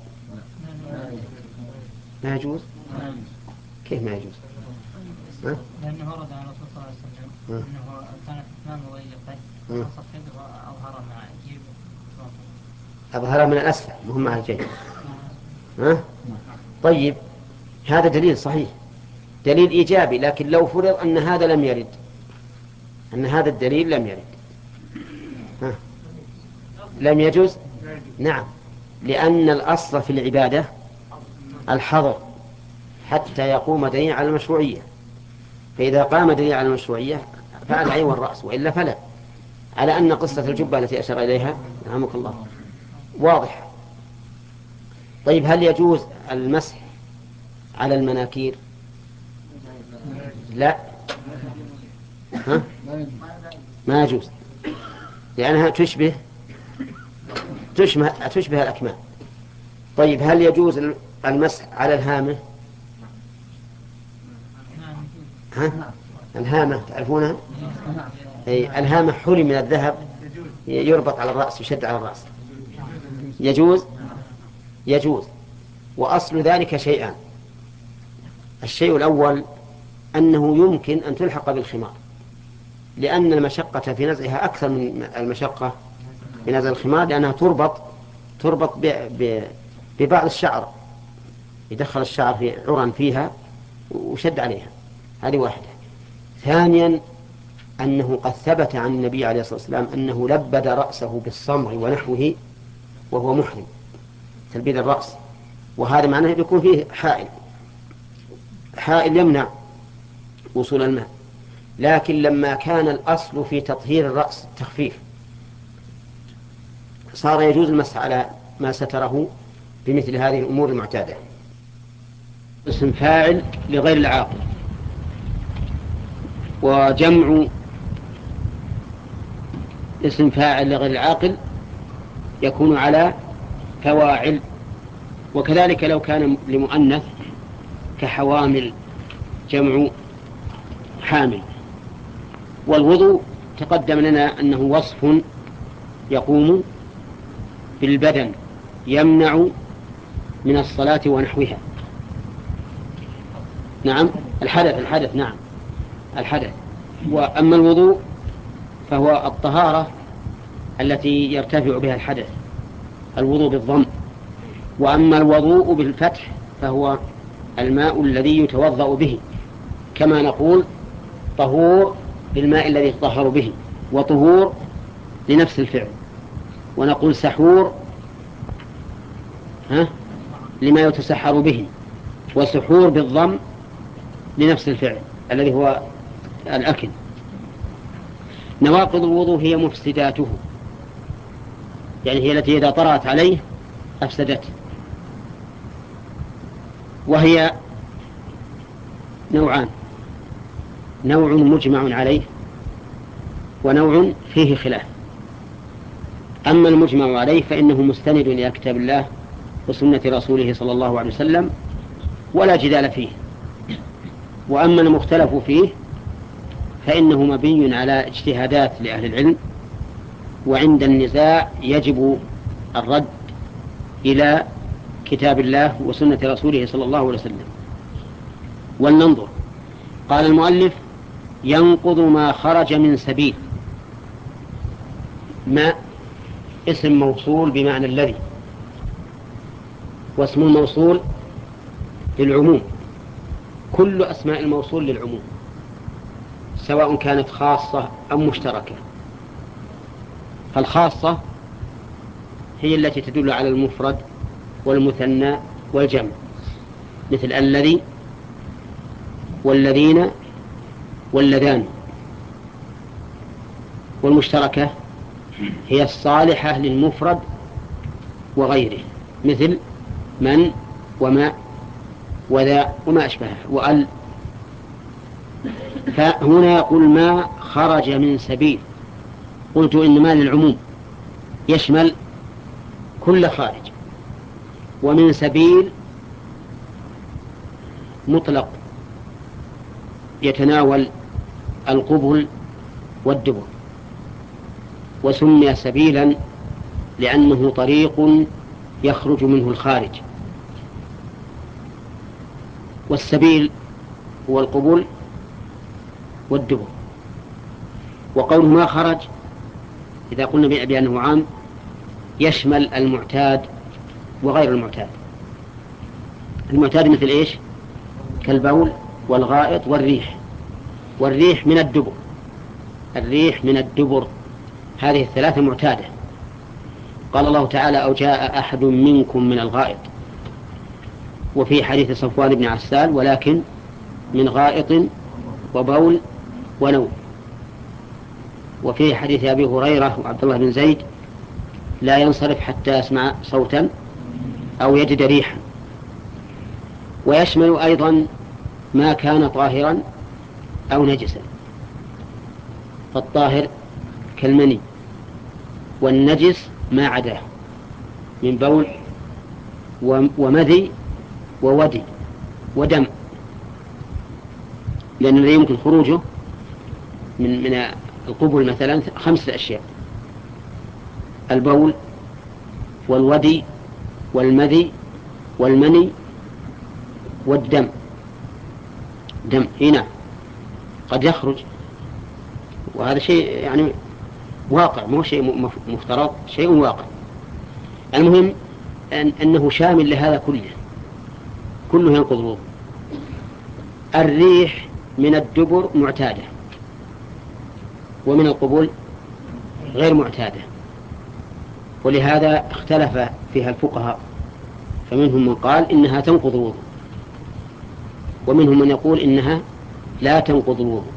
ما يجوز؟ كيف ما يجوز؟ لأنه ورد عن الرسول صلى الله عليه وسلم أنه كانت أكمامه ضيقة. أظهر مع جيبه أظهر من الأسفل مهم مع الجيب. ها؟ طيب هذا دليل صحيح دليل إيجابي لكن لو فرض أن هذا لم يرد أن هذا الدليل لم يرد. لم يجوز؟ نعم. لأن الأصل في العبادة الحظر حتى يقوم دليل على المشروعية. فإذا قام دليل على المشروعية فعل العين والرأس وإلا فلا. على أن قصة الجبة التي أشار إليها رحمك الله واضح. طيب هل يجوز المسح على المناكير؟ لا. ها؟ ما يجوز. لأنها تشبه تشبه, تشبه الأكمام. طيب هل يجوز المسح على الهامة؟ ها؟ الهامة تعرفونها؟ أي الهامة حلي من الذهب يربط على الرأس يشد على الرأس. يجوز؟ يجوز. وأصل ذلك شيئان. الشيء الأول أنه يمكن أن تلحق بالخمار. لأن المشقة في نزعها أكثر من المشقة في نزع الخمار لأنها تربط تربط ببعض الشعر. يدخل الشعر في عرى فيها وشد عليها. هذه واحدة. ثانيا أنه قد ثبت عن النبي عليه الصلاة والسلام أنه لبد رأسه بالصمغ ونحوه وهو محرم. تلبيد الرأس. وهذا معناه يكون فيه حائل. حائل يمنع وصول الماء. لكن لما كان الأصل في تطهير الرأس التخفيف صار يجوز المسح على ما ستره بمثل هذه الأمور المعتادة. اسم فاعل لغير العاقل. وجمع اسم فاعل لغير العاقل يكون على فواعل. وكذلك لو كان لمؤنث كحوامل جمع حامل. والوضوء تقدم لنا أنه وصف يقوم بالبدن يمنع من الصلاة ونحوها. نعم؟ الحدث الحدث نعم. الحدث. وأما الوضوء فهو الطهارة التي يرتفع بها الحدث الوضوء بالضم. وأما الوضوء بالفتح فهو الماء الذي يتوضأ به. كما نقول طهور بالماء الذي يتطهر به وطهور لنفس الفعل. ونقول سحور ها لما يتسحر به وسحور بالضم لنفس الفعل الذي هو الأكل. نواقض الوضوء هي مفسداته يعني هي التي إذا طرأت عليه أفسدته. وهي نوعان. نوع مجمع عليه ونوع فيه خلاف. أما المجمع عليه فإنه مستند إلى كتاب الله وسنة رسوله صلى الله عليه وسلم ولا جدال فيه. وأما المختلف فيه فإنه مبني على اجتهادات لأهل العلم وعند النزاع يجب الرد إلى كتاب الله وسنة رسوله صلى الله عليه وسلم. ولننظر. قال المؤلف ينقض ما خرج من سبيل. ما؟ اسم موصول بمعنى الذي. واسم الموصول للعموم. كل أسماء الموصول للعموم سواء كانت خاصة أم مشتركة. فالخاصة هي التي تدل على المفرد والمثنى والجمع مثل الذي والذين واللذان والمشتركة هي الصالحة للمفرد وغيره مثل من وما وذا وما أشبهه وأل. فهنا يقول ما خرج من سبيل. قلت إن ما للعموم يشمل كل خارج. ومن سبيل مطلق يتناول القبل والدبر وسمي سبيلا لأنه طريق يخرج منه الخارج. والسبيل هو القبول والدبر. وقول ما خرج إذا قلنا بأنه عام يشمل المعتاد وغير المعتاد. المعتاد مثل إيش؟ كالبول والغائط والريح. والريح من الدبر. الريح من الدبر. هذه الثلاثة معتادة. قال الله تعالى أو جاء أحد منكم من الغائط. وفي حديث صفوان بن عسال ولكن من غائط وبول ونوم. وفي حديث أبي هريرة وعبد الله بن زيد لا ينصرف حتى يسمع صوتا أو يجد ريحا. ويشمل أيضا ما كان طاهرا أو نجسا فالطاهر كالمني والنجس ما عداه من بول ومذي وودي ودم. لأن لا يمكن خروجه من من القبل مثلا خمسة أشياء. البول والودي والمذي والمني والدم. دم هنا. قد يخرج. وهذا شيء يعني واقع مو شيء مفترض شيء واقع. المهم أن أنه شامل لهذا كله. كله ينقض الوضوء الريح من الدبر معتادة. ومن القبول غير معتادة. ولهذا اختلف فيها الفقهاء. فمنهم من قال إنها تنقض الوضوء ومنهم من يقول إنها لا تنقض الوضوء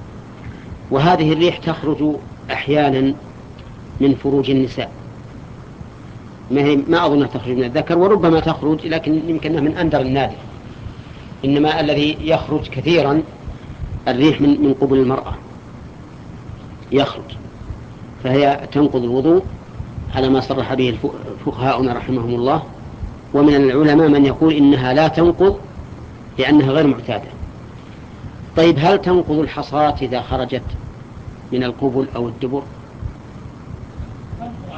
وهذه الريح تخرج أحيانا من فروج النساء. ما, هي ما أظنها تخرج من الذكر وربما تخرج لكن يمكنها من أندر النادر. إنما الذي يخرج كثيرا الريح من من قبل المرأة. يخرج. فهي تنقض الوضوء على ما صرح به فقهاؤنا رحمهم الله. ومن العلماء من يقول إنها لا تنقض لأنها غير معتادة. طيب هل تنقض الحصاة إذا خرجت من القبل أو الدبر؟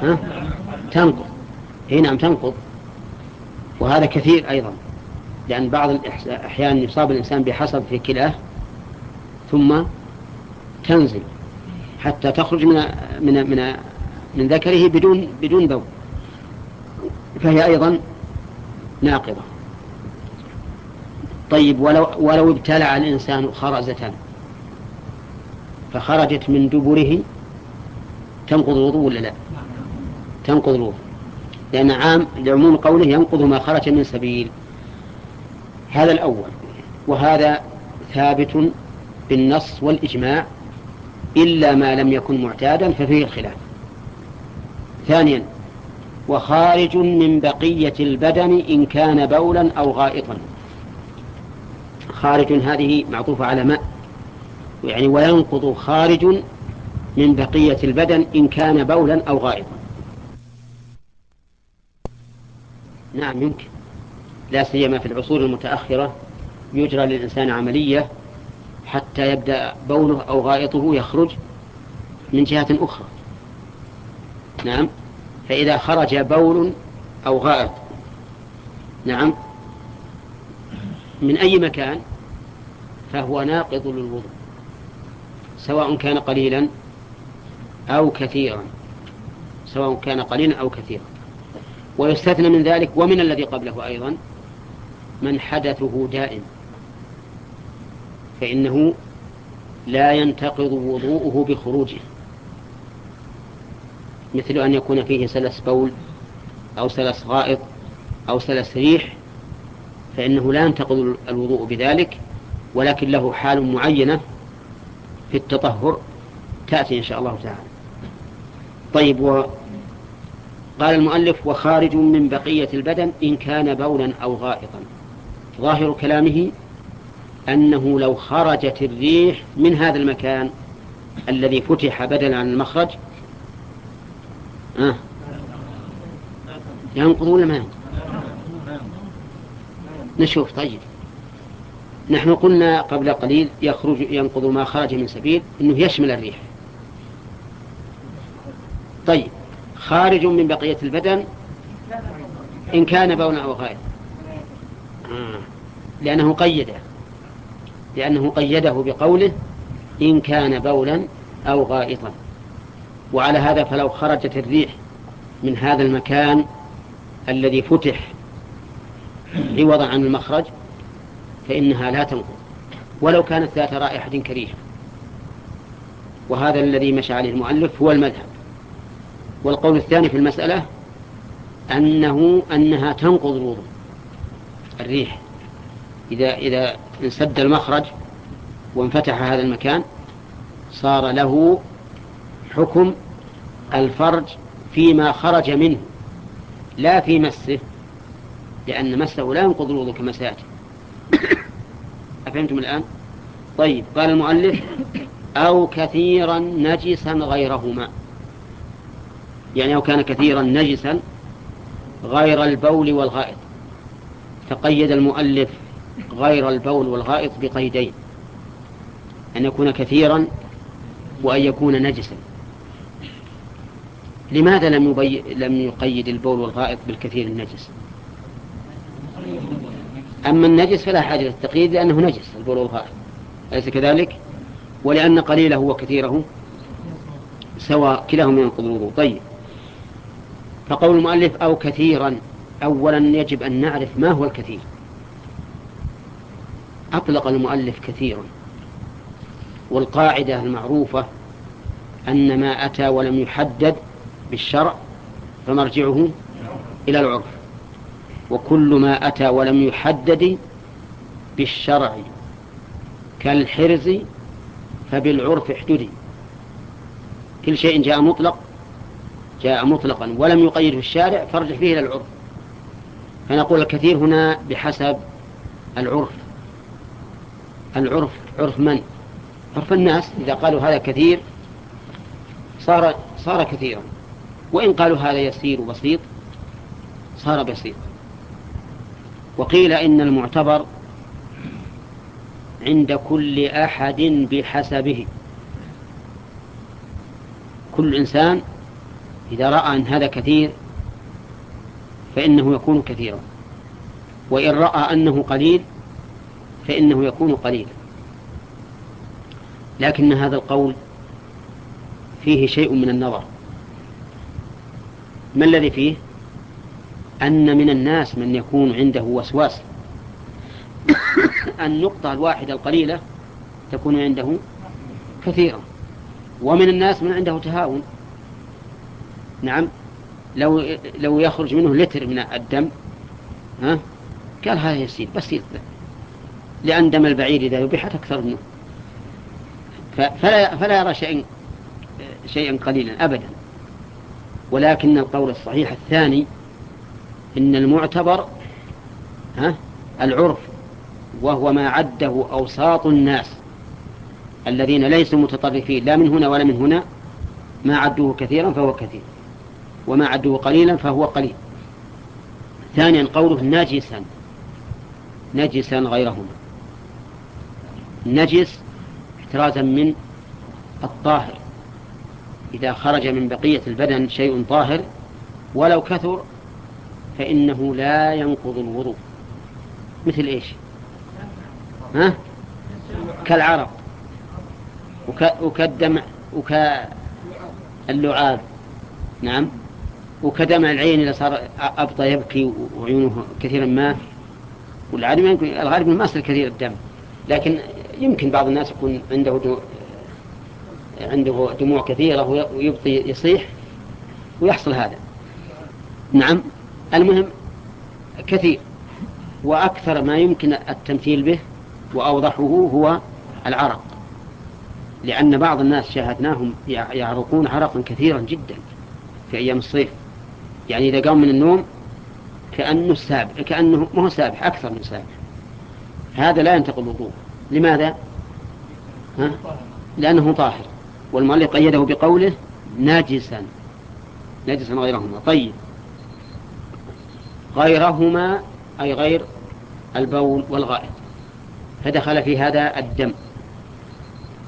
ها؟ تنقض. هي نعم تنقض. وهذا كثير أيضا لأن بعض الأحيان يصاب الإنسان بحصب في كلاه ثم تنزل حتى تخرج من من من من ذكره بدون بدون ذوق. فهي أيضا ناقضة. طيب ولو ولو ابتلع الإنسان خرزة فخرجت من دبره تنقض الوضوء ولا لا؟ تنقض الوضوء. لأن عام لعموم قوله ينقض ما خرج من سبيل. هذا الأول. وهذا ثابت بالنص والإجماع إلا ما لم يكن معتادا ففيه الخلاف. ثانيا وخارج من بقية البدن إن كان بولا أو غائطا. خارج هذه معطوفة على ماء. يعني وينقض خارج من بقية البدن إن كان بولا أو غائطا. نعم يمكن. لا سيما في العصور المتأخرة يجرى للإنسان عملية حتى يبدأ بوله أو غائطه يخرج من جهة أخرى. نعم فإذا خرج بول أو غائط. نعم من أي مكان فهو ناقض للوضوء سواء كان قليلا أو كثيرا سواء كان قليلا أو كثيرا. ويستثنى من ذلك ومن الذي قبله أيضا من حدثه دائم فإنه لا ينتقض وضوءه بخروجه مثل أن يكون فيه سلس بول أو سلس غائط أو سلس ريح فإنه لا ينتقض الوضوء بذلك ولكن له حال معينة في التطهر تأتي إن شاء الله تعالى. طيب وقال المؤلف وخارج من بقية البدن إن كان بولا أو غائطا. ظاهر كلامه أنه لو خرجت الريح من هذا المكان الذي فتح بدلا عن المخرج آه ينقض ولا ما ينقض؟ نشوف طيب. نحن قلنا قبل قليل يخرج ينقض ما خرج من سبيل إنه يشمل الريح. طيب خارج من بقية البدن إن كان بونا أو غائب. آه. لأنه قيده لأنه قيده بقوله إن كان بولا أو غائطا. وعلى هذا فلو خرجت الريح من هذا المكان الذي فتح عوضا عن المخرج فإنها لا تنقض. ولو كانت ذات رائحة كريهة. وهذا الذي مشى عليه المؤلف هو المذهب. والقول الثاني في المسألة أنه أنها تنقض الوضوء الريح. إذا إذا انسد المخرج وانفتح هذا المكان صار له حكم الفرج فيما خرج منه لا في مسه. لأن مسه لا ينقض الوضوء كما سيأتي. أفهمتم الآن؟ طيب قال المؤلف أو كثيرا نجسا غيرهما. يعني أو كان كثيرا نجسا غير البول والغائط. تقيد المؤلف غير البول والغائط بقيدين أن يكون كثيرا وأن يكون نجسا. لماذا لم, يبي... لم يقيد البول والغائط بالكثير النجس؟ أما النجس فلا حاجة للتقييد لأنه نجس البول والغائط. أليس كذلك؟ ولأن قليله وكثيره سواء كلاهما ينقض الوضوء. طيب. فقول المؤلف أو كثيرا أولا يجب أن نعرف ما هو الكثير. أطلق المؤلف كثيرا. والقاعدة المعروفة أن ما أتى ولم يحدد بالشرع فمرجعه إلى العرف. وكل ما أتى ولم يحدد بالشرع كالحرز فبالعرف احتدي كل شيء جاء مطلق جاء مطلقا ولم يقيد في الشارع فارجع فيه إلى العرف. فنقول الكثير هنا بحسب العرف. العرف عرف من؟ عرف الناس. إذا قالوا هذا كثير صار صار كثيرا. وإن قالوا هذا يسير بسيط صار بسيط. وقيل إن المعتبر عند كل أحد بحسبه. كل إنسان إذا رأى أن هذا كثير فإنه يكون كثيرا. وإن رأى أنه قليل فإنه يكون قليلا. لكن هذا القول فيه شيء من النظر. ما الذي فيه؟ أن من الناس من يكون عنده وسواس. النقطة الواحدة القليلة تكون عنده كثيرة ومن الناس من عنده تهاون. نعم لو لو يخرج منه لتر من الدم ها قال هذا يسير بسيط لأن دم البعير إذا ذبحت أكثر منه. فلا فلا يرى شيئا شيئا قليلا أبدا. ولكن القول الصحيح الثاني إن المعتبر ها العرف وهو ما عده أوساط الناس الذين ليسوا متطرفين لا من هنا ولا من هنا ما عدوه كثيرا فهو كثير وما عدوه قليلا فهو قليل. ثانيا قوله نجسا نجسا غيرهما. نجس احترازا من الطاهر. إذا خرج من بقية البدن شيء طاهر ولو كثر فإنه لا ينقض الوضوء. مثل إيش؟ ها؟ كالعرق. وك... وكالدمع وكاللعاب نعم. وكدمع العين إذا صار أبطى يبكي وعيونه كثيرا ما. والعالم يمكن الغالب ما يصل كثير الدم لكن يمكن بعض الناس يكون عنده دو... عنده دموع كثيرة ويبطي يصيح ويحصل هذا. نعم. المهم كثير وأكثر ما يمكن التمثيل به وأوضحه هو العرق لأن بعض الناس شاهدناهم يعرقون عرقا كثيرا جدا في أيام الصيف. يعني إذا قام من النوم كأنه سابح كأنه ما هو سابح أكثر من سابح. هذا لا ينتقل الوضوء. لماذا؟ ها؟ لأنه طاهر والمؤلف قيده بقوله ناجسا ناجسا غيرهما. طيب. غيرهما أي غير البول والغائط. فدخل في هذا الدم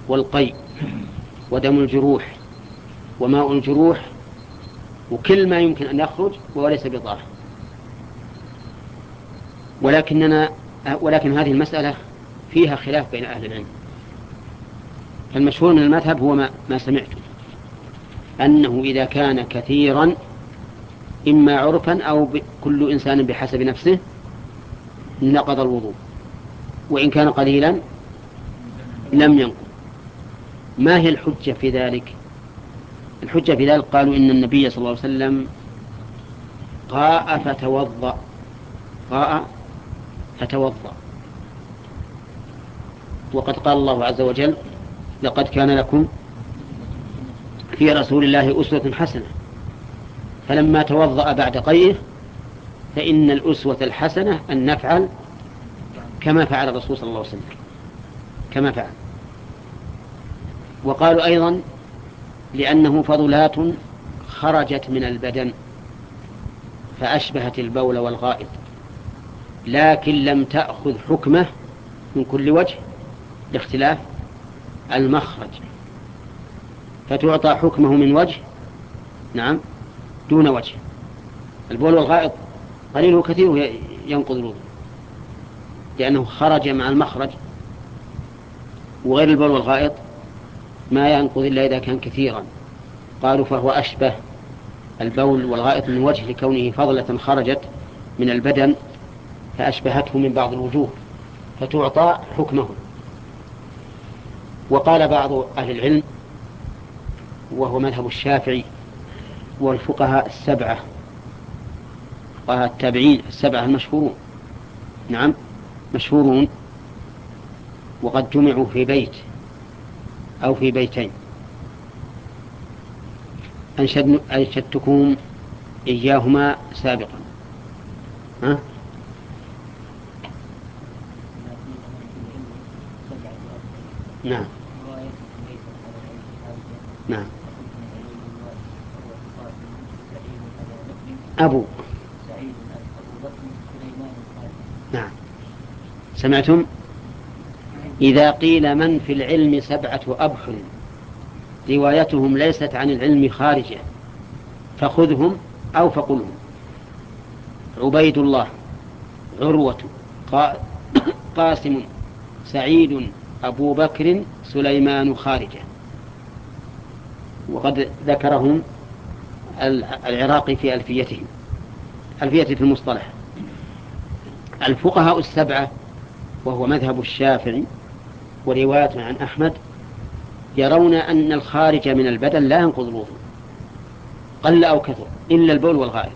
والقي ودم الجروح وماء الجروح وكل ما يمكن أن يخرج وهو ليس بطاهر. ولكننا ولكن هذه المسألة فيها خلاف بين أهل العلم. فالمشهور من المذهب هو ما, ما سمعته أنه إذا كان كثيرا إما عرفا أو كل إنسان بحسب نفسه نقض الوضوء وإن كان قليلا لم ينقض. ما هي الحجة في ذلك؟ الحجة في ذلك قالوا إن النبي صلى الله عليه وسلم قاء فتوضأ قاء فتوضأ. وقد قال الله عز وجل لقد كان لكم في رسول الله أسوة حسنة. فلما توضأ بعد قيه فإن الأسوة الحسنة أن نفعل كما فعل الرسول صلى الله عليه وسلم. كما فعل. وقالوا أيضا لأنه فضلات خرجت من البدن فأشبهت البول والغائط. لكن لم تأخذ حكمه من كل وجه لاختلاف المخرج. فتعطى حكمه من وجه؟ نعم. دون وجه. البول والغائط قليل وكثير ينقض الوضوء. لأنه خرج مع المخرج وغير البول والغائط ما ينقض إلا إذا كان كثيرا. قالوا فهو أشبه البول والغائط من وجه لكونه فضلة خرجت من البدن فأشبهته من بعض الوجوه فتعطى حكمه. وقال بعض أهل العلم وهو مذهب الشافعي والفقهاء السبعة. فقهاء التابعين السبعة المشهورون. نعم مشهورون. وقد جمعوا في بيت أو في بيتين. أنشد أنشدتكم إياهما سابقا. ها؟ نعم. نعم. أبو. نعم. سمعتم؟ إذا قيل من في العلم سبعة أبحر روايتهم ليست عن العلم خارجة فخذهم أو فقلهم. عبيد الله عروة قاسم سعيد أبو بكر سليمان خارجة. وقد ذكرهم العراقي في ألفيتهم. ألفية في المصطلح. الفقهاء السبعة وهو مذهب الشافعي ورواية عن أحمد يرون أن الخارج من البدن لا ينقض الوضوء. قل أو كثر إلا البول والغائط.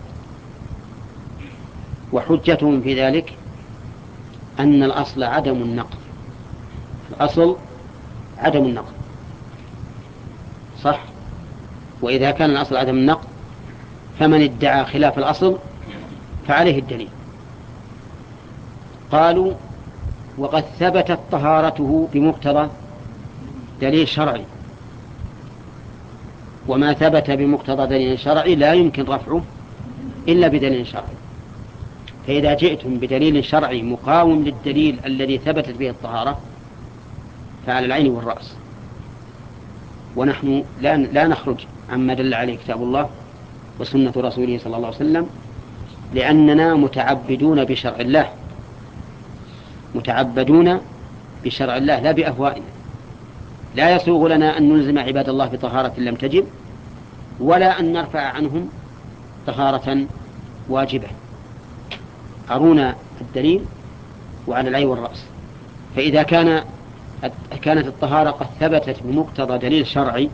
وحجتهم في ذلك أن الأصل عدم النقض. الأصل عدم النقض. صح؟ وإذا كان الأصل عدم النقض فمن ادعى خلاف الأصل فعليه الدليل. قالوا وقد ثبتت طهارته بمقتضى دليل شرعي. وما ثبت بمقتضى دليل شرعي لا يمكن رفعه إلا بدليل شرعي. فإذا جئتم بدليل شرعي مقاوم للدليل الذي ثبتت به الطهارة فعلى العين والرأس. ونحن لا نخرج عما دل عليه كتاب الله وسنة رسوله صلى الله عليه وسلم لأننا متعبدون بشرع الله. متعبدون بشرع الله لا بأهوائنا. لا يسوغ لنا أن نلزم عباد الله بطهارة لم تجب ولا أن نرفع عنهم طهارة واجبة. أرونا الدليل وعلى العين والرأس. فإذا كان كانت الطهارة قد ثبتت بمقتضى دليل شرعي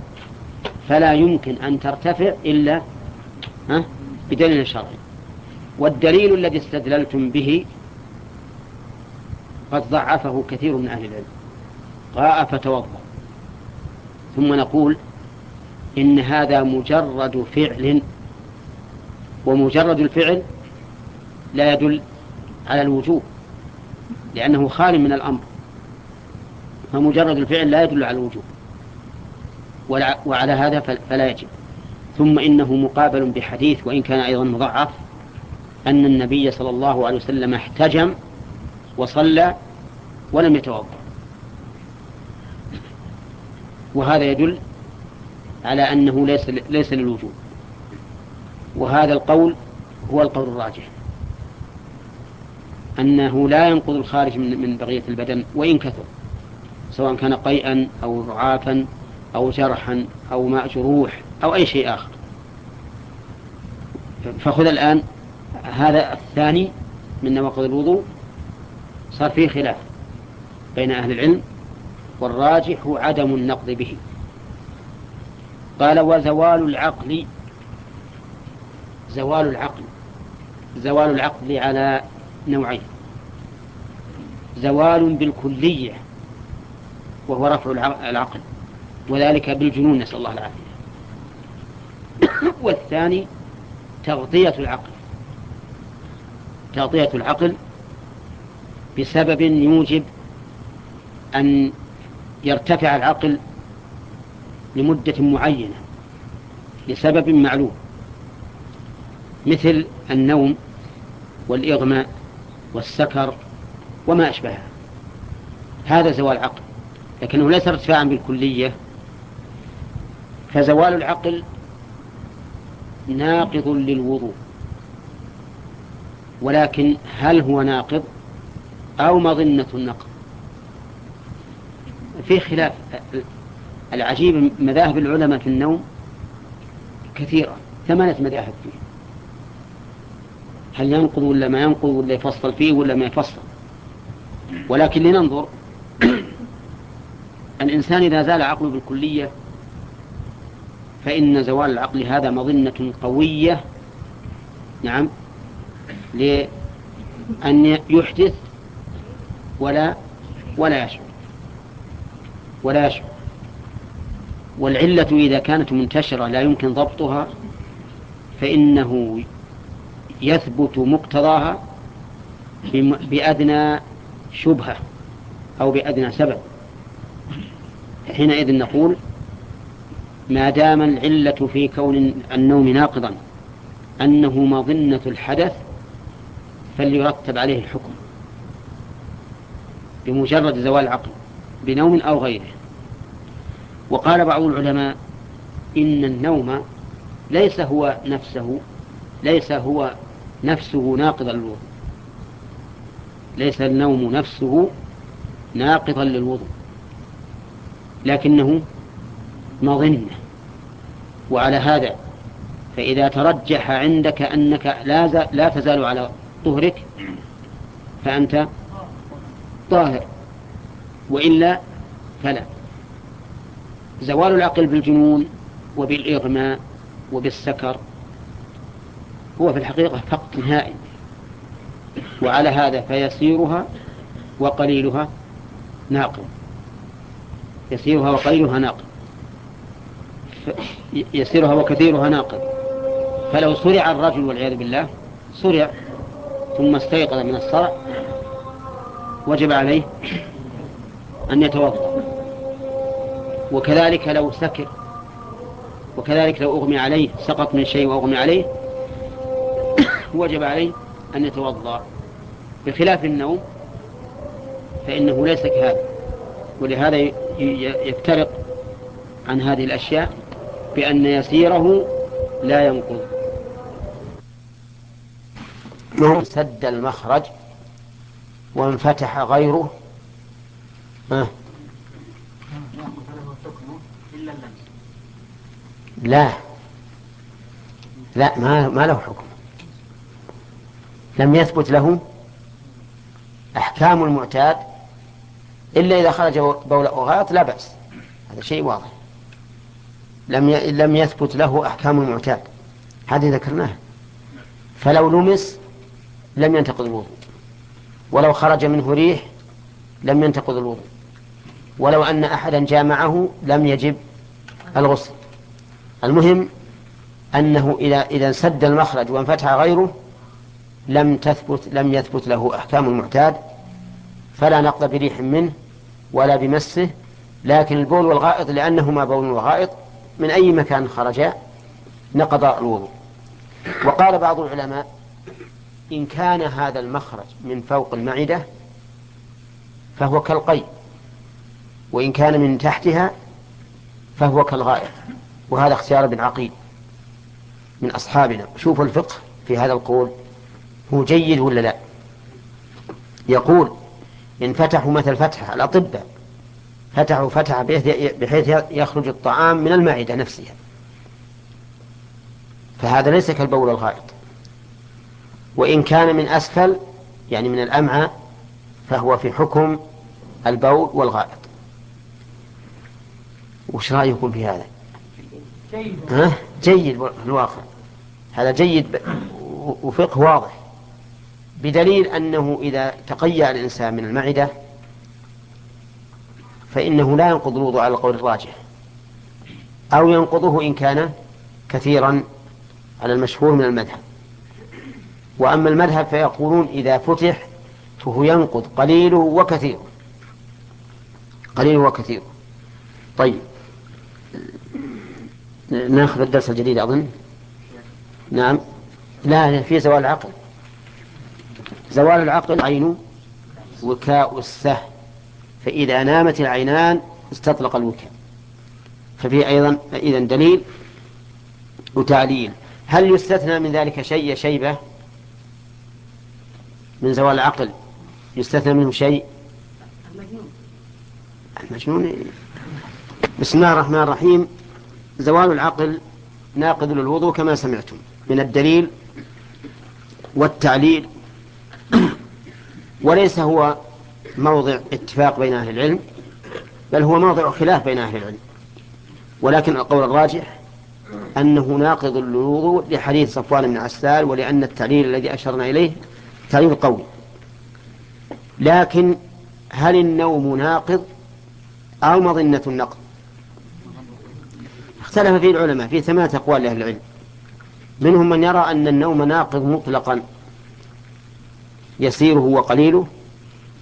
فلا يمكن أن ترتفع إلا بدليل شرعي. والدليل الذي استدللتم به قد ضعفه كثير من أهل العلم. قاء فتوضأ. ثم نقول إن هذا مجرد فعل ومجرد الفعل لا يدل على الوجوب لأنه خال من الأمر. فمجرد الفعل لا يدل على الوجوب. وعلى هذا فلا يجب. ثم إنه مقابل بحديث وإن كان أيضا مضعف أن النبي صلى الله عليه وسلم احتجم وصلى ولم يتوضأ. وهذا يدل على أنه ليس ليس للوجوب. وهذا القول هو القول الراجح. أنه لا ينقض الخارج من من بقية البدن وإن كثر سواء كان قيئا أو رعافا أو جرحا أو ماء جروح أو أي شيء آخر. فخذ الآن هذا الثاني من نواقض الوضوء. صار فيه خلاف بين أهل العلم والراجح عدم النقض به. قال وزوال العقل زوال العقل زوال العقل على نوعين. زوال بالكلية وهو رفع العقل. وذلك بالجنون نسأل الله العافية. والثاني تغطية العقل. تغطية العقل بسبب يوجب أن يرتفع العقل لمدة معينة لسبب معلوم مثل النوم والإغماء والسكر وما أشبهها. هذا زوال عقل لكنه ليس ارتفاعا بالكلية فزوال العقل ناقض للوضوء. ولكن هل هو ناقض أو مظنة النقض؟ في خلاف. العجيب مذاهب العلماء في النوم كثيرة ثمانية مذاهب فيه. هل ينقض ولا ما ينقض ولا يفصل فيه ولا ما يفصل؟ ولكن لننظر الإنسان إذا زال عقله بالكلية فإن زوال العقل هذا مظنة قوية نعم لأن يحدث ولا ولا يشعر ولا يشعر. والعلة إذا كانت منتشرة لا يمكن ضبطها فإنه يثبت مقتضاها بأدنى شبهة أو بأدنى سبب. حينئذ نقول ما دام العلة في كون النوم ناقضا أنه مظنة الحدث فليرتب عليه الحكم. بمجرد زوال العقل بنوم أو غيره. وقال بعض العلماء إن النوم ليس هو نفسه ليس هو نفسه ناقضا للوضوء. ليس النوم نفسه ناقضا للوضوء. لكنه مظنة. وعلى هذا فإذا ترجح عندك أنك لا, لا تزال على طهرك فأنت طاهر. وإلا فلا. زوال العقل بالجنون وبالإغماء وبالسكر هو في الحقيقة فقط نهائي وعلى هذا فيسيرها وقليلها ناقض يسيرها وقليلها ناقض يسيرها وكثيرها ناقض فلو صرع الرجل والعياذ بالله صرع ثم استيقظ من الصرع وجب عليه أن يتوضأ. وكذلك لو سكر وكذلك لو أغمي عليه سقط من شيء وأغمي عليه وجب عليه أن يتوضأ. بخلاف النوم فإنه ليس كهذا. ولهذا يفترق عن هذه الأشياء بأن يسيره لا ينقض سد المخرج وانفتح غيره ها لا لا ما ما له حكم لم يثبت له أحكام المعتاد إلا إذا خرج بول أو غائط لا بأس هذا شيء واضح لم لم يثبت له أحكام المعتاد. هذه ذكرناه فلو لمس لم ينتقض الوضوء. ولو خرج منه ريح لم ينتقض الوضوء. ولو أن أحدا جامعه لم يجب الغسل. المهم أنه إذا إذا سد المخرج وانفتح غيره لم تثبت لم يثبت له أحكام المعتاد. فلا نقض بريح منه ولا بمسه. لكن البول والغائط لأنهما بول وغائط من أي مكان خرجا نقض الوضوء. وقال بعض العلماء إن كان هذا المخرج من فوق المعدة فهو كالقي وإن كان من تحتها فهو كالغائط وهذا اختيار ابن عقيل من أصحابنا. شوفوا الفقه في هذا القول هو جيد ولا لا؟ يقول إن فتحوا مثل فتحة الأطباء فتحوا فتحة بحيث يخرج الطعام من المعدة نفسها. فهذا ليس كالبول الغائط. وإن كان من أسفل يعني من الأمعاء فهو في حكم البول والغائط. وش رأيكم في هذا؟ جيد. ها؟ جيد في الواقع. هذا جيد وفقه واضح. بدليل أنه إذا تقيأ الإنسان من المعدة فإنه لا ينقض الوضوء على القول الراجح. أو ينقضه إن كان كثيرا على المشهور من المذهب. وأما المذهب فيقولون إذا فتح فهو ينقض قليله وكثيره قليله وكثيره طيب. ناخذ الدرس الجديد أظن. نعم. لا في زوال العقل. زوال العقل عين وكاء السه فإذا نامت العينان استطلق الوكاء ففي أيضا إذا دليل وتعليل. هل يستثنى من ذلك شيء يا شيبة؟ من زوال العقل يستثنى منه شيء؟ المجنون المجنون. بسم الله الرحمن الرحيم. زوال العقل ناقض للوضوء كما سمعتم. من الدليل والتعليل. وليس هو موضع اتفاق بين أهل العلم بل هو موضع خلاف بين أهل العلم. ولكن القول الراجح أنه ناقض للوضوء لحديث صفوان بن عسال ولأن التعليل الذي أشرنا إليه تعليل قوي. لكن هل النوم ناقض أو مظنة النقض؟ اختلف فيه العلماء في ثمانية أقوال لأهل العلم. منهم من يرى أن النوم ناقض مطلقا. يسيره وقليله.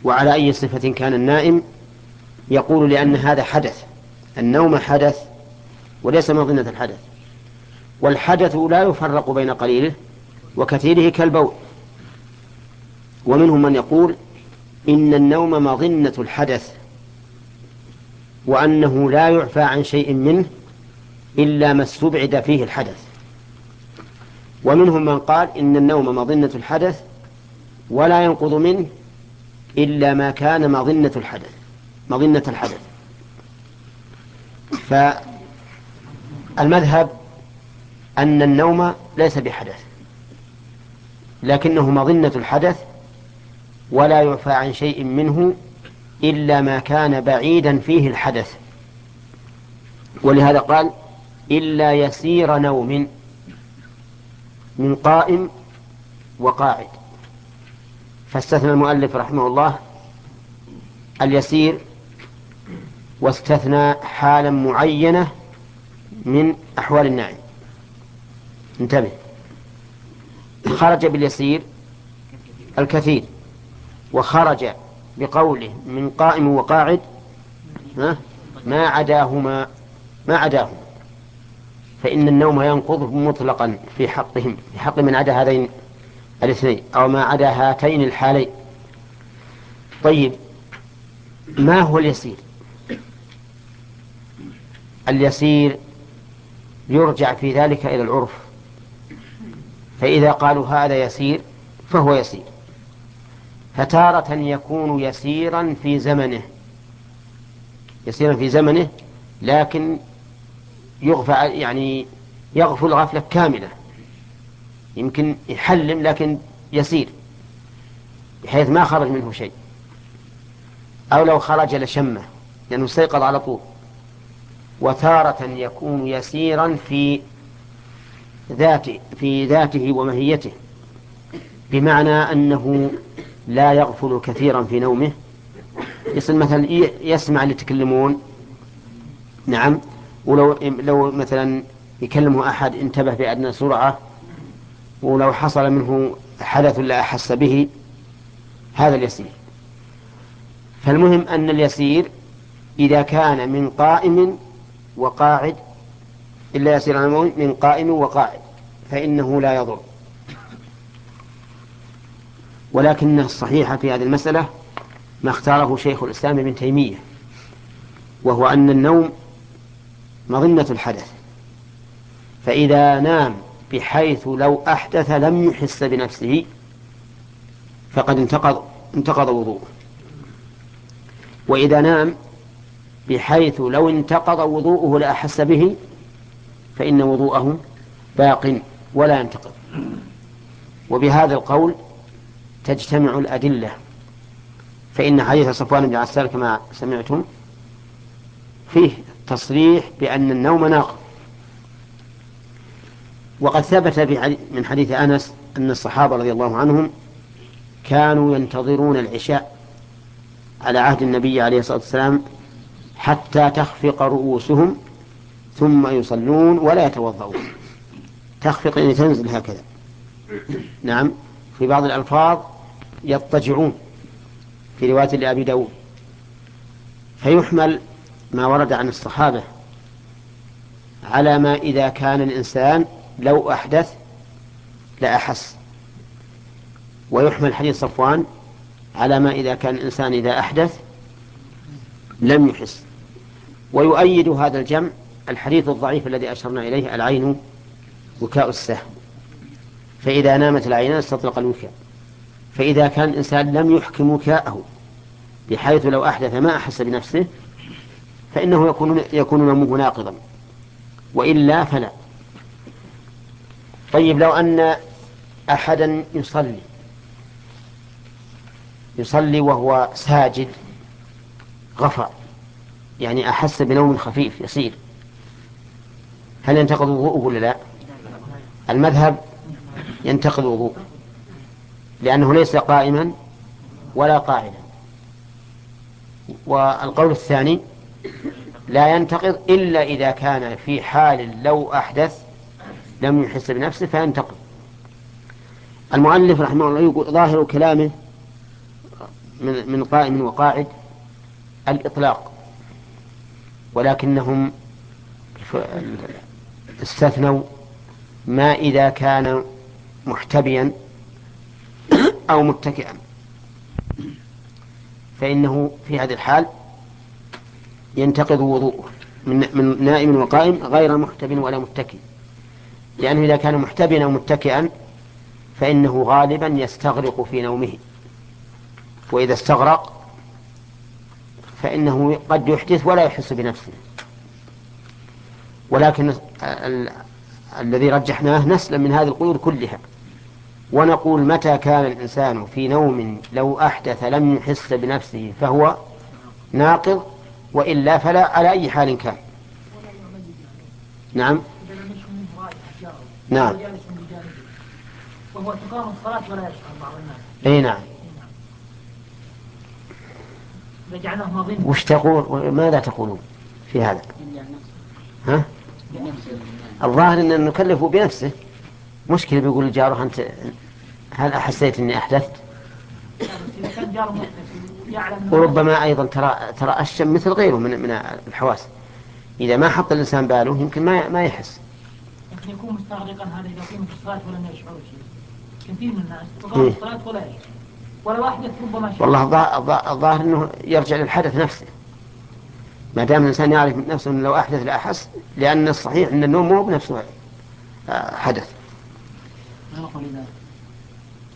وعلى أي صفة كان النائم يقول لأن هذا حدث النوم حدث وليس مظنة الحدث. والحدث لا يفرق بين قليله وكثيره كالبول. ومنهم من يقول إن النوم مظنة الحدث وأنه لا يعفى عن شيء منه إلا ما استبعد فيه الحدث. ومنهم من قال إن النوم مظنة الحدث ولا ينقض منه إلا ما كان مظنة الحدث مظنة الحدث. فالمذهب أن النوم ليس بحدث لكنه مظنة الحدث ولا يعفى عن شيء منه إلا ما كان بعيدا فيه الحدث. ولهذا قال إلا يسير نوم من قائم وقاعد. فاستثنى المؤلف رحمه الله اليسير واستثنى حالا معينة من أحوال النائم انتبه. خرج باليسير الكثير وخرج بقوله من قائم وقاعد ما عداهما ما عداهما. فإن النوم ينقض مطلقا في حقهم في حق من عدا هذين الاثنين أو ما عدا هاتين الحالين. طيب ما هو اليسير؟ اليسير يرجع في ذلك إلى العرف. فإذا قالوا هذا يسير فهو يسير. فتارة يكون يسيرا في زمنه. يسيرا في زمنه لكن يغفى يعني يغفل غفلة كاملة. يمكن يحلم لكن يسير بحيث ما خرج منه شيء. أو لو خرج لشمة لأنه استيقظ على طول. وتارة يكون يسيرا في ذاته في ذاته ومهيته. بمعنى أنه لا يغفل كثيرا في نومه. يصير مثلا يسمع اللي يتكلمون نعم. ولو لو مثلا يكلمه أحد انتبه بأدنى سرعة. ولو حصل منه حدث لا أحس به هذا اليسير. فالمهم أن اليسير إذا كان من قائم وقاعد إلا يسير من قائم وقاعد فإنه لا يضر. ولكن الصحيح في هذه المسألة ما اختاره شيخ الإسلام ابن تيمية وهو أن النوم مظنة الحدث. فإذا نام بحيث لو أحدث لم يحس بنفسه فقد انتقض انتقض وضوءه. وإذا نام بحيث لو انتقض وضوءه لأحس به فإن وضوءه باق ولا ينتقض. وبهذا القول تجتمع الأدلة. فإن حديث صفوان بن عسال كما سمعتم فيه تصريح بأن النوم ناقض. وقد ثبت من حديث أنس أن الصحابة رضي الله عنهم كانوا ينتظرون العشاء على عهد النبي عليه الصلاة والسلام حتى تخفق رؤوسهم ثم يصلون ولا يتوضؤون. تخفق يعني تنزل هكذا. نعم في بعض الألفاظ يضطجعون في رواية لأبي داود. فيحمل ما ورد عن الصحابة على ما إذا كان الإنسان لو أحدث لأحس. ويحمل حديث صفوان على ما إذا كان الإنسان إذا أحدث لم يحس. ويؤيد هذا الجمع الحديث الضعيف الذي أشرنا إليه العين وكاء السهم. فإذا نامت العينان استطلق الوكاء. فإذا كان الإنسان لم يحكم وكاءه بحيث لو أحدث ما أحس بنفسه فإنه يكون يكون ناقضا وإلا فلا. طيب لو أن أحدا يصلي يصلي وهو ساجد غفى يعني أحس بنوم خفيف يسير هل ينتقض وضوءه ولا لا؟ المذهب ينتقض وضوءه لأنه ليس قائما ولا قاعدا. والقول الثاني لا ينتقض إلا إذا كان في حال لو أحدث لم يحس بنفسه فينتقض المؤلف رحمه الله يقول ظاهر كلامه من من قائم وقاعد الإطلاق ولكنهم استثنوا ما إذا كان محتبيا أو متكئا. فإنه في هذه الحال ينتقض وضوءه من نائم وقائم غير محتب ولا متكئ. لأنه إذا كان محتبيا أو متكئا فإنه غالبا يستغرق في نومه. وإذا استغرق فإنه قد يحدث ولا يحس بنفسه. ولكن ال... الذي رجحناه نسلم من هذه القيود كلها. ونقول متى كان الإنسان في نوم لو أحدث لم يحس بنفسه فهو ناقض وإلا فلا على أي حال كان؟ نعم. نعم. وهو تقام الصلاة ولا يشعر بعض الناس إي نعم. وش تقول ماذا تقولون في هذا؟ ها؟ الظاهر أن نكلفه بنفسه. مشكلة بيقول لجاره أنت هل حسيت أني أحدثت؟ وربما أيضا ترى ترى الشم مثل غيره من من الحواس. إذا ما حط الإنسان باله يمكن ما ما يحس. يكون مستغرقا هذا إذا قيم في الصلاة ولم يشعر شيء. كثير من الناس تقام الصلاة ولا يشعر. ولا واحد ربما شعر والله الظاهر أنه يرجع للحدث نفسه. ما دام الإنسان يعرف من نفسه أنه لو أحدث لأحس لأن الصحيح أن النوم مو بنفسه آه، حدث. نقول إذا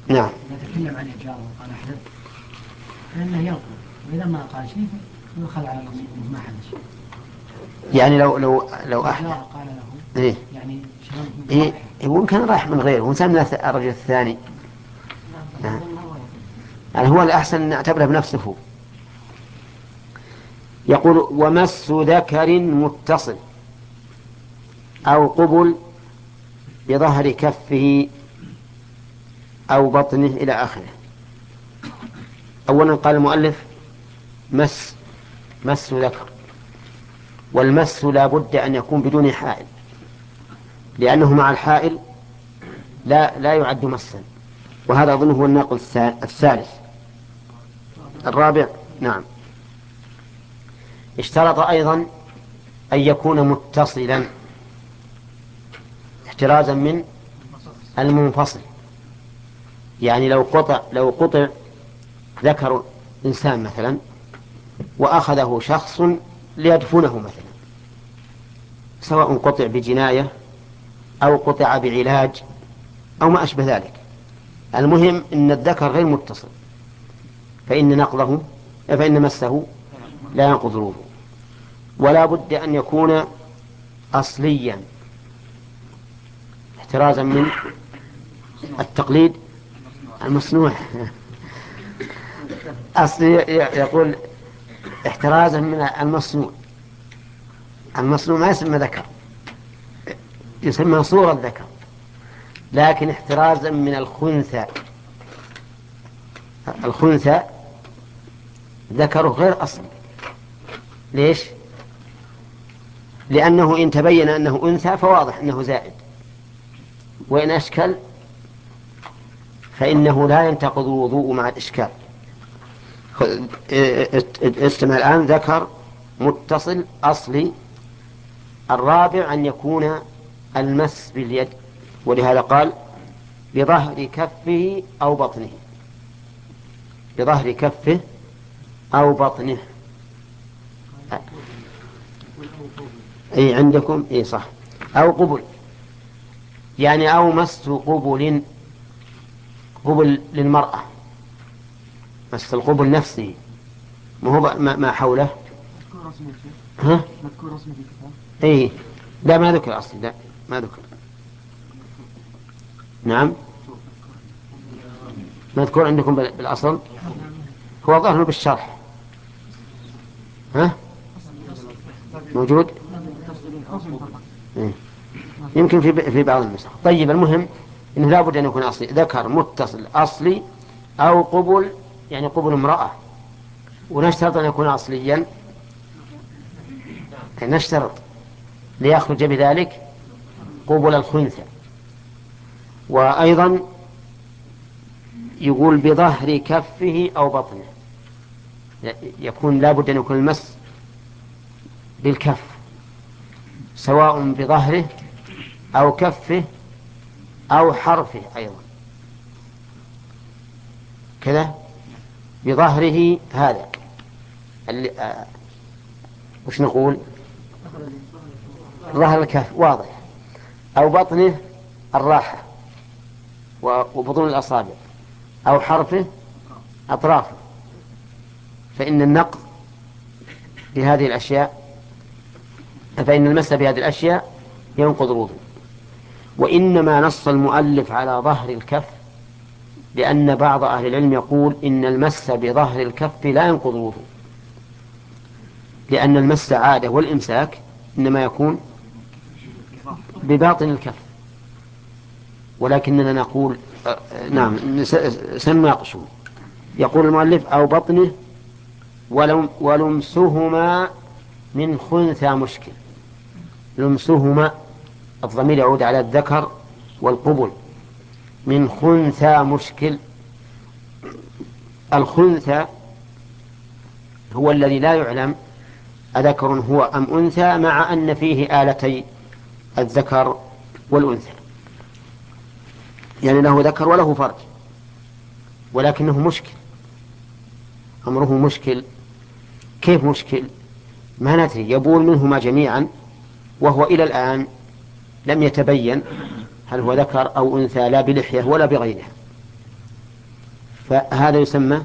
نعم. إذا تكلم عن الجار وقال أحدث فإنه ينقل وإذا ما قال شيء فيؤخذ على نصيبه ما حدث. يعني لو لو لو أحدث. قال له إيه. يعني إيه ممكن رايح من غيره وإنسان من الرجل الثاني. نعم. يعني هو الأحسن أن نعتبره بنفسه. يقول ومس ذكر متصل أو قبل بظهر كفه أو بطنه إلى آخره. أولا قال المؤلف مس مس ذكر. والمس لا بد أن يكون بدون حائل. لأنه مع الحائل لا لا يعد مسا وهذا أظنه هو الناقل الثالث. الرابع نعم. اشترط أيضا أن يكون متصلا احترازا من المنفصل. يعني لو قطع لو قطع ذكر إنسان مثلا وأخذه شخص ليدفنه مثلا سواء قطع بجناية أو قطع بعلاج أو ما أشبه ذلك. المهم أن الذكر غير متصل. فإن نقضه فإن مسه لا ينقض الوضوء ولا بد أن يكون أصليا. احترازا من التقليد المصنوع. أصلي يقول احترازا من المصنوع. المصنوع ما يسمى ذكر. يسمى صورة ذكر لكن احترازا من الخنثى. الخنثى ذكره غير أصلي ليش؟ لأنه إن تبين أنه أنثى فواضح أنه زائد. وإن أشكل فإنه لا ينتقض الوضوء مع الإشكال. استمع الآن ذكر متصل أصلي الرابع أن يكون المس باليد ولهذا قال بظهر كفه أو بطنه. بظهر كفه أو بطنه. أي عندكم؟ أي صح. أو قبل. يعني أو مس قبل قبل للمرأة. مس القبل نفسه. ما هو ما حوله؟ ها؟ مذكور رسمه في الكتاب؟ إي. لا ما ذكر أصلي لا. ما ذكر نعم. مذكور عندكم بالأصل؟ هو ظهر بالشرح. ها؟ موجود؟ إيه. يمكن في في بعض النسخ. طيب المهم إنه لابد أن يكون أصلي. ذكر متصل أصلي أو قبل يعني قبل امرأة. ونشترط أن يكون اصليا. نشترط ليخرج بذلك. قبل الخنثى. وأيضا يقول بظهر كفه أو بطنه. يكون لابد أن يكون المس بالكف سواء بظهره أو كفه أو حرفه أيضا. كذا بظهره هذا. اللي آه وش نقول؟ ظهر الكف واضح. أو بطنه الراحة وبطون الأصابع أو حرفه أطرافه. فإن النقض بهذه الأشياء فإن المس بهذه الأشياء ينقض الوضوء. وإنما نص المؤلف على ظهر الكف لأن بعض أهل العلم يقول إن المس بظهر الكف لا ينقض الوضوء. لأن المس عادة والإمساك إنما يكون بباطن الكف ولكننا نقول نعم سنناقشه يقول المؤلف أو بطنه ولم ولمسهما من خنثى مشكل. لمسهما الضمير يعود على الذكر والقبل. من خنثى مشكل. الخنثى هو الذي لا يعلم أذكر هو أم أنثى مع أن فيه آلتي الذكر والأنثى. يعني له ذكر وله فرج ولكنه مشكل. أمره مشكل. كيف مشكل؟ ما ندري. يبول منهما جميعا وهو إلى الآن لم يتبين هل هو ذكر أو أنثى لا بلحية ولا بغيرها. فهذا يسمى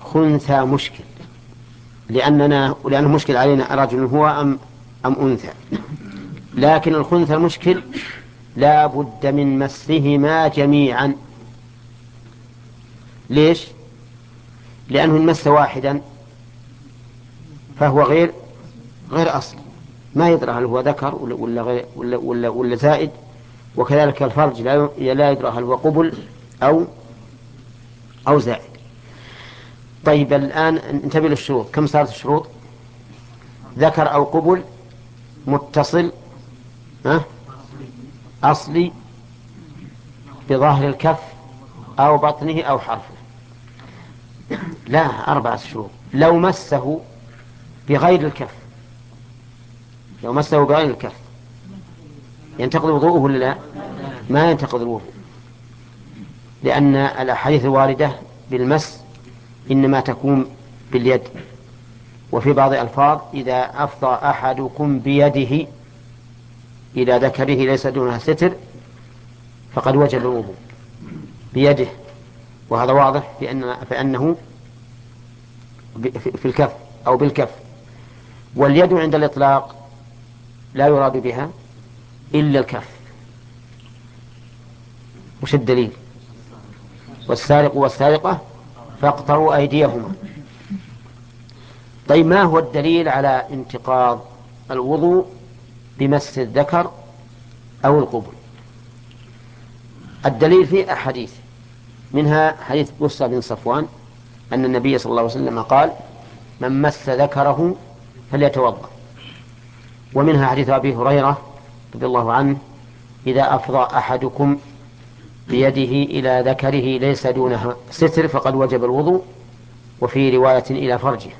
خنثى مشكل. لأننا لأنه مشكل علينا رجل هو أم أم أنثى. لكن الخنثى المشكل لا بد من مسهما جميعا. ليش؟ لأنه إن مس واحدا فهو غير غير أصل. ما يدرى هل هو ذكر ولا ولا غير ولا ولا, ولا زائد. وكذلك الفرج لا لا يدرى هل هو قبل أو أو زائد. طيب الآن انتبه للشروط. كم صارت الشروط؟ ذكر أو قبل متصل ها؟ أصلي بظاهر الكف أو بطنه أو حرفه. لا أربعة شروط. لو مسه بغير الكف. لو مسه بغير الكف. ينتقض وضوءه ولا لا؟ ما ينتقض الوضوء. لأن الأحاديث الواردة بالمس إنما تكون باليد. وفي بعض الألفاظ إذا أفضى أحدكم بيده إلى ذكره ليس دونها ستر فقد وجب الوضوء بيده. وهذا واضح بأن فأنه في الكف أو بالكف. واليد عند الإطلاق لا يراد بها إلا الكف. وش الدليل؟ والسارق والسارقة فاقطعوا أيديهما. طيب ما هو الدليل على انتقاض الوضوء بمس الذكر أو القبل الدليل في أحاديث منها حديث بصة بن صفوان أن النبي صلى الله عليه وسلم قال من مس ذكره فليتوضأ. ومنها حديث أبي هريرة رضي الله عنه إذا أفضى أحدكم بيده إلى ذكره ليس دونها ستر فقد وجب الوضوء وفي رواية إلى فرجه.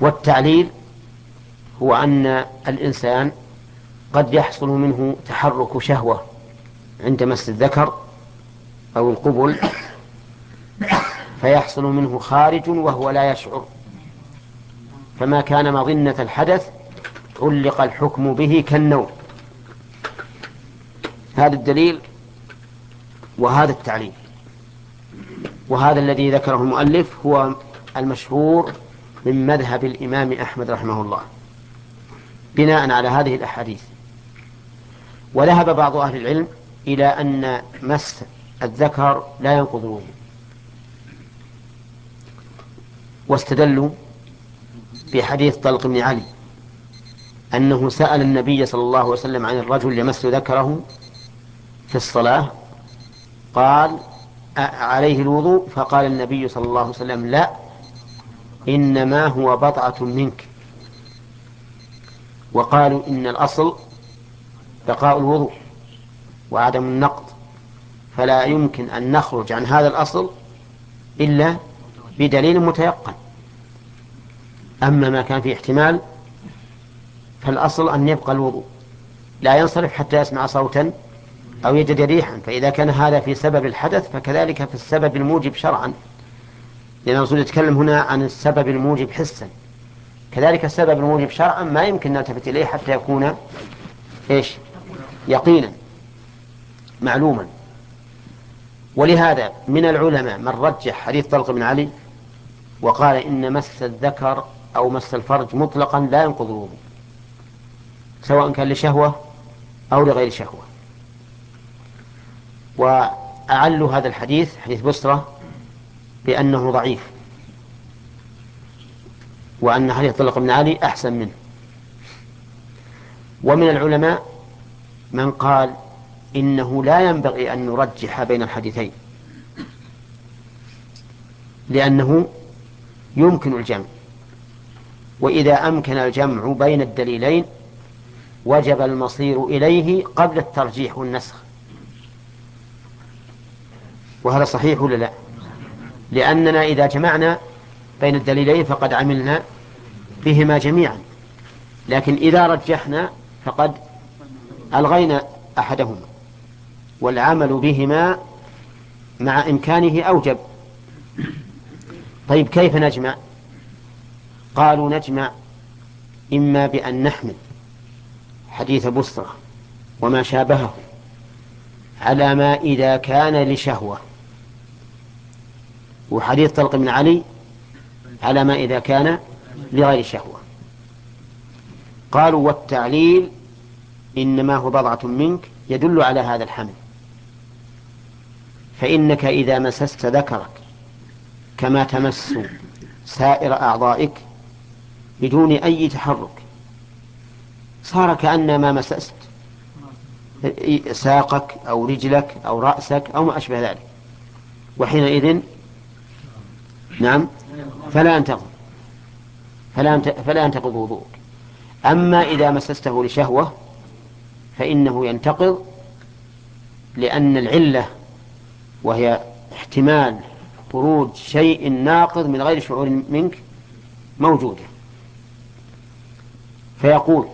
والتعليل هو أن الإنسان قد يحصل منه تحرك شهوة عند مس الذكر أو القبل فيحصل منه خارج وهو لا يشعر. فما كان مظنة الحدث علق الحكم به كالنوم. هذا الدليل وهذا التعليل. وهذا الذي ذكره المؤلف هو المشهور من مذهب الإمام أحمد رحمه الله. بناء على هذه الأحاديث. وذهب بعض أهل العلم إلى أن مس الذكر لا ينقض الوضوء واستدلوا بحديث طلق بن علي أنه سأل النبي صلى الله عليه وسلم عن الرجل يمس ذكره في الصلاة قال عليه الوضوء؟ فقال النبي صلى الله عليه وسلم لا إنما هو بضعة منك. وقالوا إن الأصل بقاء الوضوء وعدم النقض فلا يمكن أن نخرج عن هذا الأصل إلا بدليل متيقن. أما ما كان فيه احتمال فالأصل أن يبقى الوضوء. لا ينصرف حتى يسمع صوتا أو يجد ريحا فإذا كان هذا في سبب الحدث فكذلك في السبب الموجب شرعا. لأن الرسول يتكلم هنا عن السبب الموجب حسا. كذلك السبب الموجب شرعا ما يمكن نلتفت إليه حتى يكون إيش؟ يقينا معلوما. ولهذا من العلماء من رجح حديث طلق بن علي وقال إن مس الذكر أو مس الفرج مطلقا لا ينقض الوضوء سواء كان لشهوة أو لغير شهوة. وأعلوا هذا الحديث حديث بسرة بأنه ضعيف. وأن حديث طلق بن علي أحسن منه. ومن العلماء من قال إنه لا ينبغي أن نرجح بين الحديثين لأنه يمكن الجمع. وإذا أمكن الجمع بين الدليلين وجب المصير إليه قبل الترجيح والنسخ. وهذا صحيح ولا لا؟ لأننا إذا جمعنا بين الدليلين فقد عملنا بهما جميعا. لكن إذا رجحنا فقد ألغينا أحدهما والعمل بهما مع إمكانه أوجب. طيب كيف نجمع؟ قالوا نجمع إما بأن نحمل حديث بصرة وما شابهه على ما إذا كان لشهوة. وحديث طلق بن علي على ما إذا كان لغير شهوة. قالوا والتعليل إنما هو بضعة منك يدل على هذا الحمل. فإنك إذا مسست ذكرك كما تمس سائر أعضائك بدون أي تحرك صار كأن ما مسست ساقك أو رجلك أو رأسك أو ما أشبه ذلك. وحينئذ نعم فلا ينتقض فلا فلا ينتقض وضوءك. أما إذا مسسته لشهوة فإنه ينتقض لأن العلة وهي احتمال خروج شيء ناقض من غير شعور منك موجودة. فيقول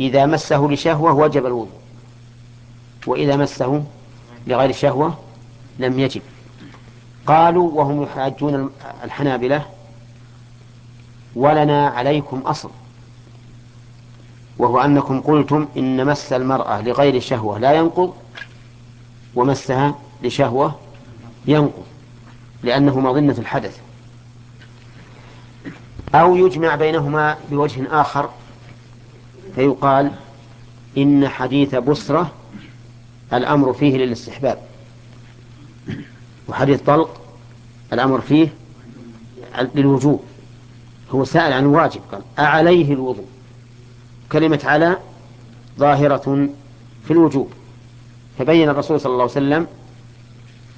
إذا مسه لشهوة وجب الوضوء وإذا مسه لغير شهوة لم يجب. قالوا وهم يحاجون الحنابلة ولنا عليكم أصل وهو أنكم قلتم إن مس المرأة لغير شهوة لا ينقض ومسها لشهوة ينقض لأنه مظنة الحدث. أو يجمع بينهما بوجه آخر فيقال إن حديث بصرة الأمر فيه للاستحباب. وحديث طلق الأمر فيه للوجوب. هو سائل عن الواجب قال أعليه الوضوء. كلمة على ظاهرة في الوجوب. فبين الرسول صلى الله عليه وسلم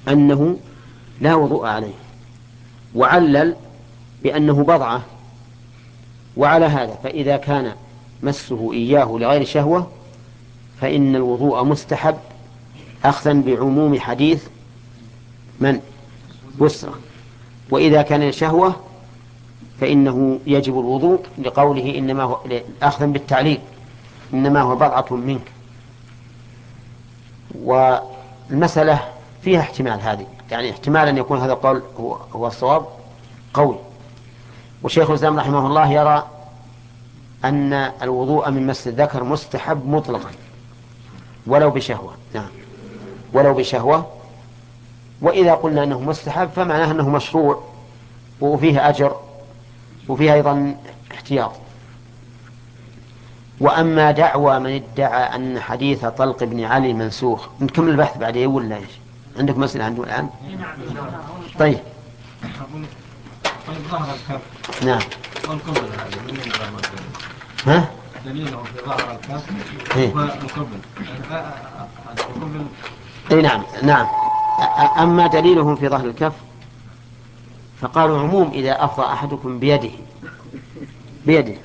أنه لا وضوء عليه وعلل بأنه بضعة. وعلى هذا فإذا كان مسه إياه لغير شهوة فإن الوضوء مستحب أخذا بعموم حديث من؟ بسرة وإذا كان شهوة فإنه يجب الوضوء لقوله إنما هو أخذا بالتعليل. إنما هو بضعة منك. والمسألة فيها احتمال هذه. يعني احتمال أن يكون هذا القول هو, هو الصواب قوي. وشيخ الإسلام رحمه الله يرى أن الوضوء من مس الذكر مستحب مطلقا. ولو بشهوة. نعم. ولو بشهوة وإذا قلنا أنه مستحب فمعناه أنه مشروع وفيه أجر وفيه أيضا احتياط وأما دعوى من ادعى أن حديث طلق بن علي منسوخ نكمل البحث بعدين ولا إيش؟ عندك مسألة عنده الآن؟ طيب طيب ظهر الكف نعم ها؟ دليله في ظهر الكف إيه. القبل اي نعم نعم أ- أما دليلهم في ظهر الكف فقالوا عموم إذا أفضى أحدكم بيده بيده.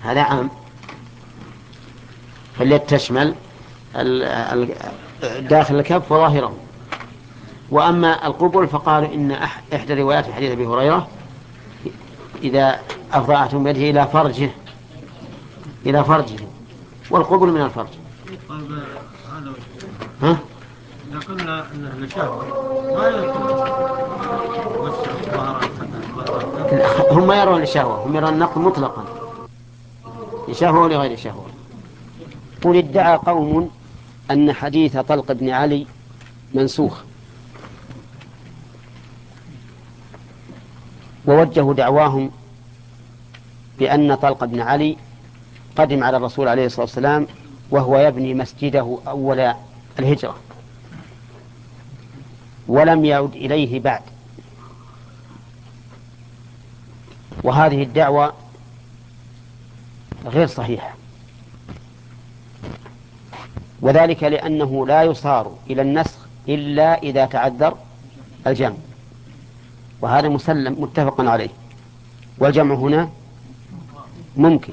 هذا عام. فاليد تشمل داخل الكف وظاهره. وأما القبل فقالوا إن إحدى روايات حديث أبي هريرة إذا أفضى أحدكم بيده إلى فرجه إلى فرجه. والقبل من الفرج. طيب ها؟ إذا قلنا ما هم ما يرون الشهوة هم يرون النقل مطلقا. لشهوة ولغير شهوة قل ادعى قوم أن حديث طلق بن علي منسوخ. ووجهوا دعواهم بأن طلق بن علي قدم على الرسول عليه الصلاة والسلام وهو يبني مسجده أول الهجرة. ولم يعد إليه بعد. وهذه الدعوة غير صحيحة. وذلك لأنه لا يصار إلى النسخ إلا إذا تعذر الجمع. وهذا مسلم متفق عليه. والجمع هنا ممكن.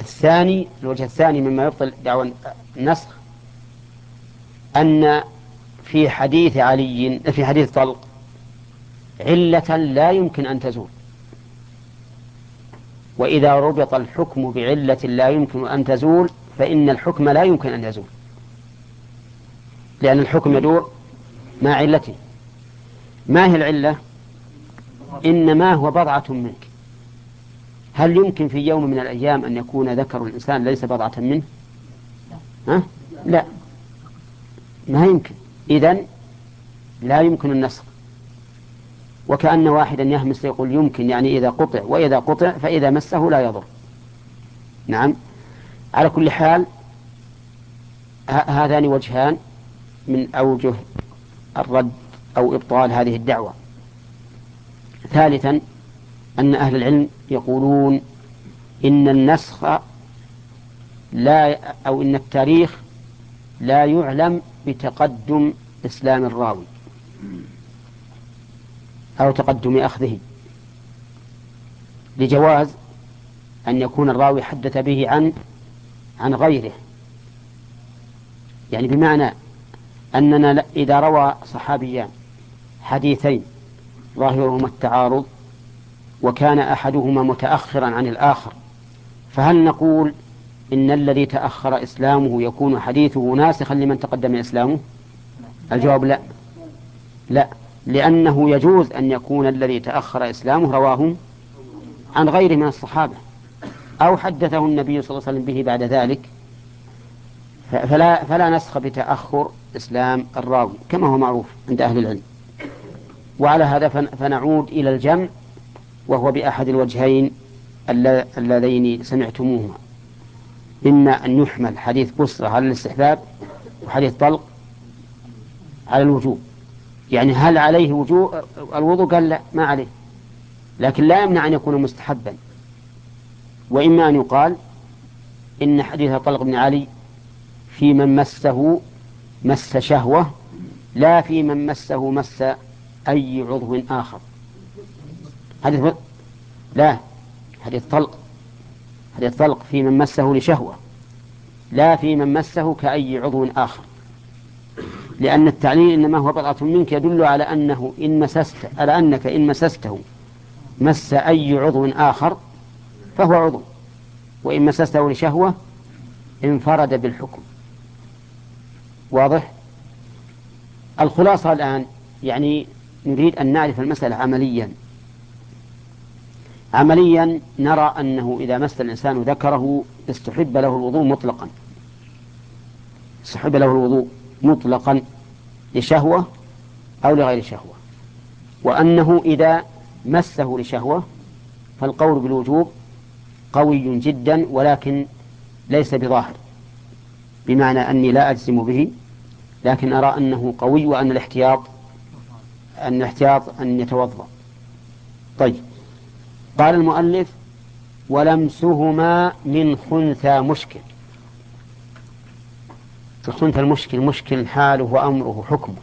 الثاني الوجه الثاني مما يبطل دعوى النسخ أن في حديث علي في حديث طلق علة لا يمكن أن تزول. وإذا ربط الحكم بعلة لا يمكن أن تزول فإن الحكم لا يمكن أن يزول. لأن الحكم يدور مع علته. ما هي العلة؟ إنما هو بضعة منك. هل يمكن في يوم من الأيام أن يكون ذكر الإنسان ليس بضعة منه؟ ها؟ لا. ما يمكن. إذن لا يمكن النسخ. وكأن واحدا يهمس يقول يمكن يعني إذا قطع وإذا قطع فإذا مسه لا يضر. نعم. على كل حال هذان وجهان من أوجه الرد أو إبطال هذه الدعوة. ثالثا أن أهل العلم يقولون إن النسخ لا أو إن التاريخ لا يعلم بتقدم إسلام الراوي. أو تقدم أخذه. لجواز أن يكون الراوي حدث به عن عن غيره. يعني بمعنى أننا إذا روى صحابيان حديثين ظاهرهما التعارض وكان أحدهما متأخرا عن الآخر فهل نقول إن الذي تأخر إسلامه يكون حديثه ناسخا لمن تقدم إسلامه؟ الجواب لا. لا. لأنه يجوز أن يكون الذي تأخر إسلامه رواه عن غيره من الصحابة أو حدثه النبي صلى الله عليه وسلم به بعد ذلك. فلا, فلا نسخ بتأخر إسلام الراوي كما هو معروف عند أهل العلم. وعلى هذا فنعود إلى الجمع وهو بأحد الوجهين اللذين سمعتموهما. إما أن يحمل حديث بصرة على الاستحباب وحديث طلق على الوجوب. يعني هل عليه وجوب؟ الوضوء قال لا ما عليه. لكن لا يمنع أن يكون مستحبا. وإما أن يقال إن حديث طلق بن علي في من مسه مس شهوة لا في من مسه مس أي عضو آخر. حديث لا حديث طلق حديث طلق في من مسه لشهوة لا في من مسه كأي عضو آخر. لأن التعليل إنما هو بضعة منك يدل على أنه إن مسست على أنك إن مسسته مس أي عضو آخر فهو عضو وإن مسسته لشهوة انفرد بالحكم. واضح؟ الخلاصة الآن يعني نريد أن نعرف المسألة عمليا. عمليا نرى أنه إذا مس الإنسان ذكره استحب له الوضوء مطلقا. استحب له الوضوء مطلقا لشهوة أو لغير شهوة. وأنه إذا مسه لشهوة فالقول بالوجوب قوي جدا ولكن ليس بظاهر. بمعنى أني لا أجزم به لكن أرى أنه قوي وأن الاحتياط أن الاحتياط أن يتوضأ. طيب. قال المؤلف ولمسهما من خنثى مشكل. الخنثى المشكل مشكل حاله وأمره حكمه.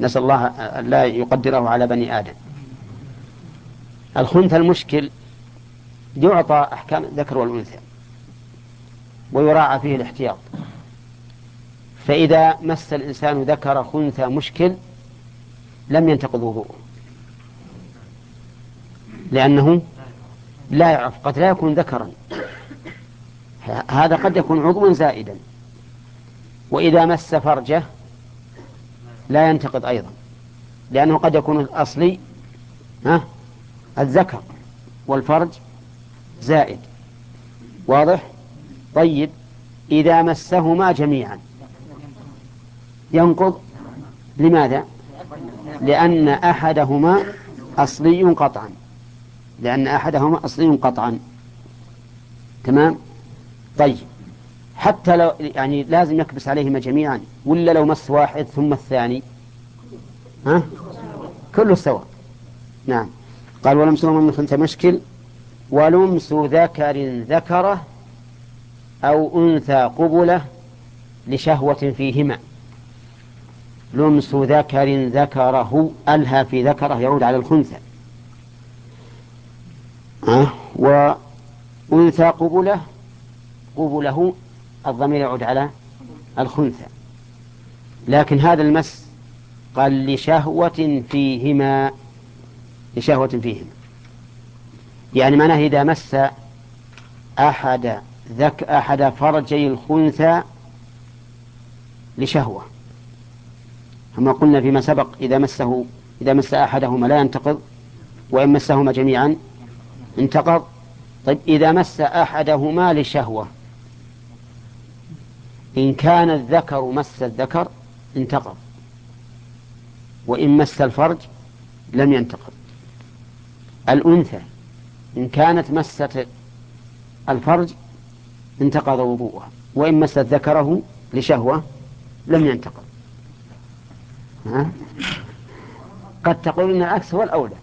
نسأل الله أن لا يقدره على بني آدم. الخنثى المشكل يعطى أحكام الذكر والأنثى ويراعى فيه الاحتياط. فإذا مس الإنسان ذكر خنثى مشكل لم ينتقض وضوءه. لأنه لا يعرف قد لا يكون ذكرا. هذا قد يكون عضوا زائدا. وإذا مس فرجه لا ينتقض أيضا لأنه قد يكون الأصلي ها الذكر والفرج زائد. واضح؟ طيب. إذا مسهما جميعا. ينقض لماذا؟ لأن أحدهما أصلي قطعا. لأن أحدهما أصلي قطعا. تمام؟ طيب. حتى لو يعني لازم يكبس عليهما جميعا ولا لو مس واحد ثم الثاني؟ ها؟ كله سواء نعم. قال ولمسهما من خنثى مشكل ولمس ذكر ذكره أو أنثى قبله لشهوة فيهما. لمس ذكر ذكره ألها في ذكره يعود على الخنثى وأنثى قبله قبله الضمير يعود على الخنثى. لكن هذا المس قال لشهوة فيهما لشهوة فيهما. يعني معناه إذا مس أحد ذك أحد فرجي الخنثى لشهوة. كما قلنا فيما سبق إذا مسه إذا مس أحدهما لا ينتقض وإن مسهما جميعا انتقض. طيب إذا مس أحدهما لشهوة. إن كان الذكر مس الذكر انتقض. وإن مس الفرج لم ينتقض. الأنثى إن كانت مست الفرج انتقض وضوءها. وإن مست ذكره لشهوة لم ينتقض. ها؟ قد تقول إن العكس هو الأولى.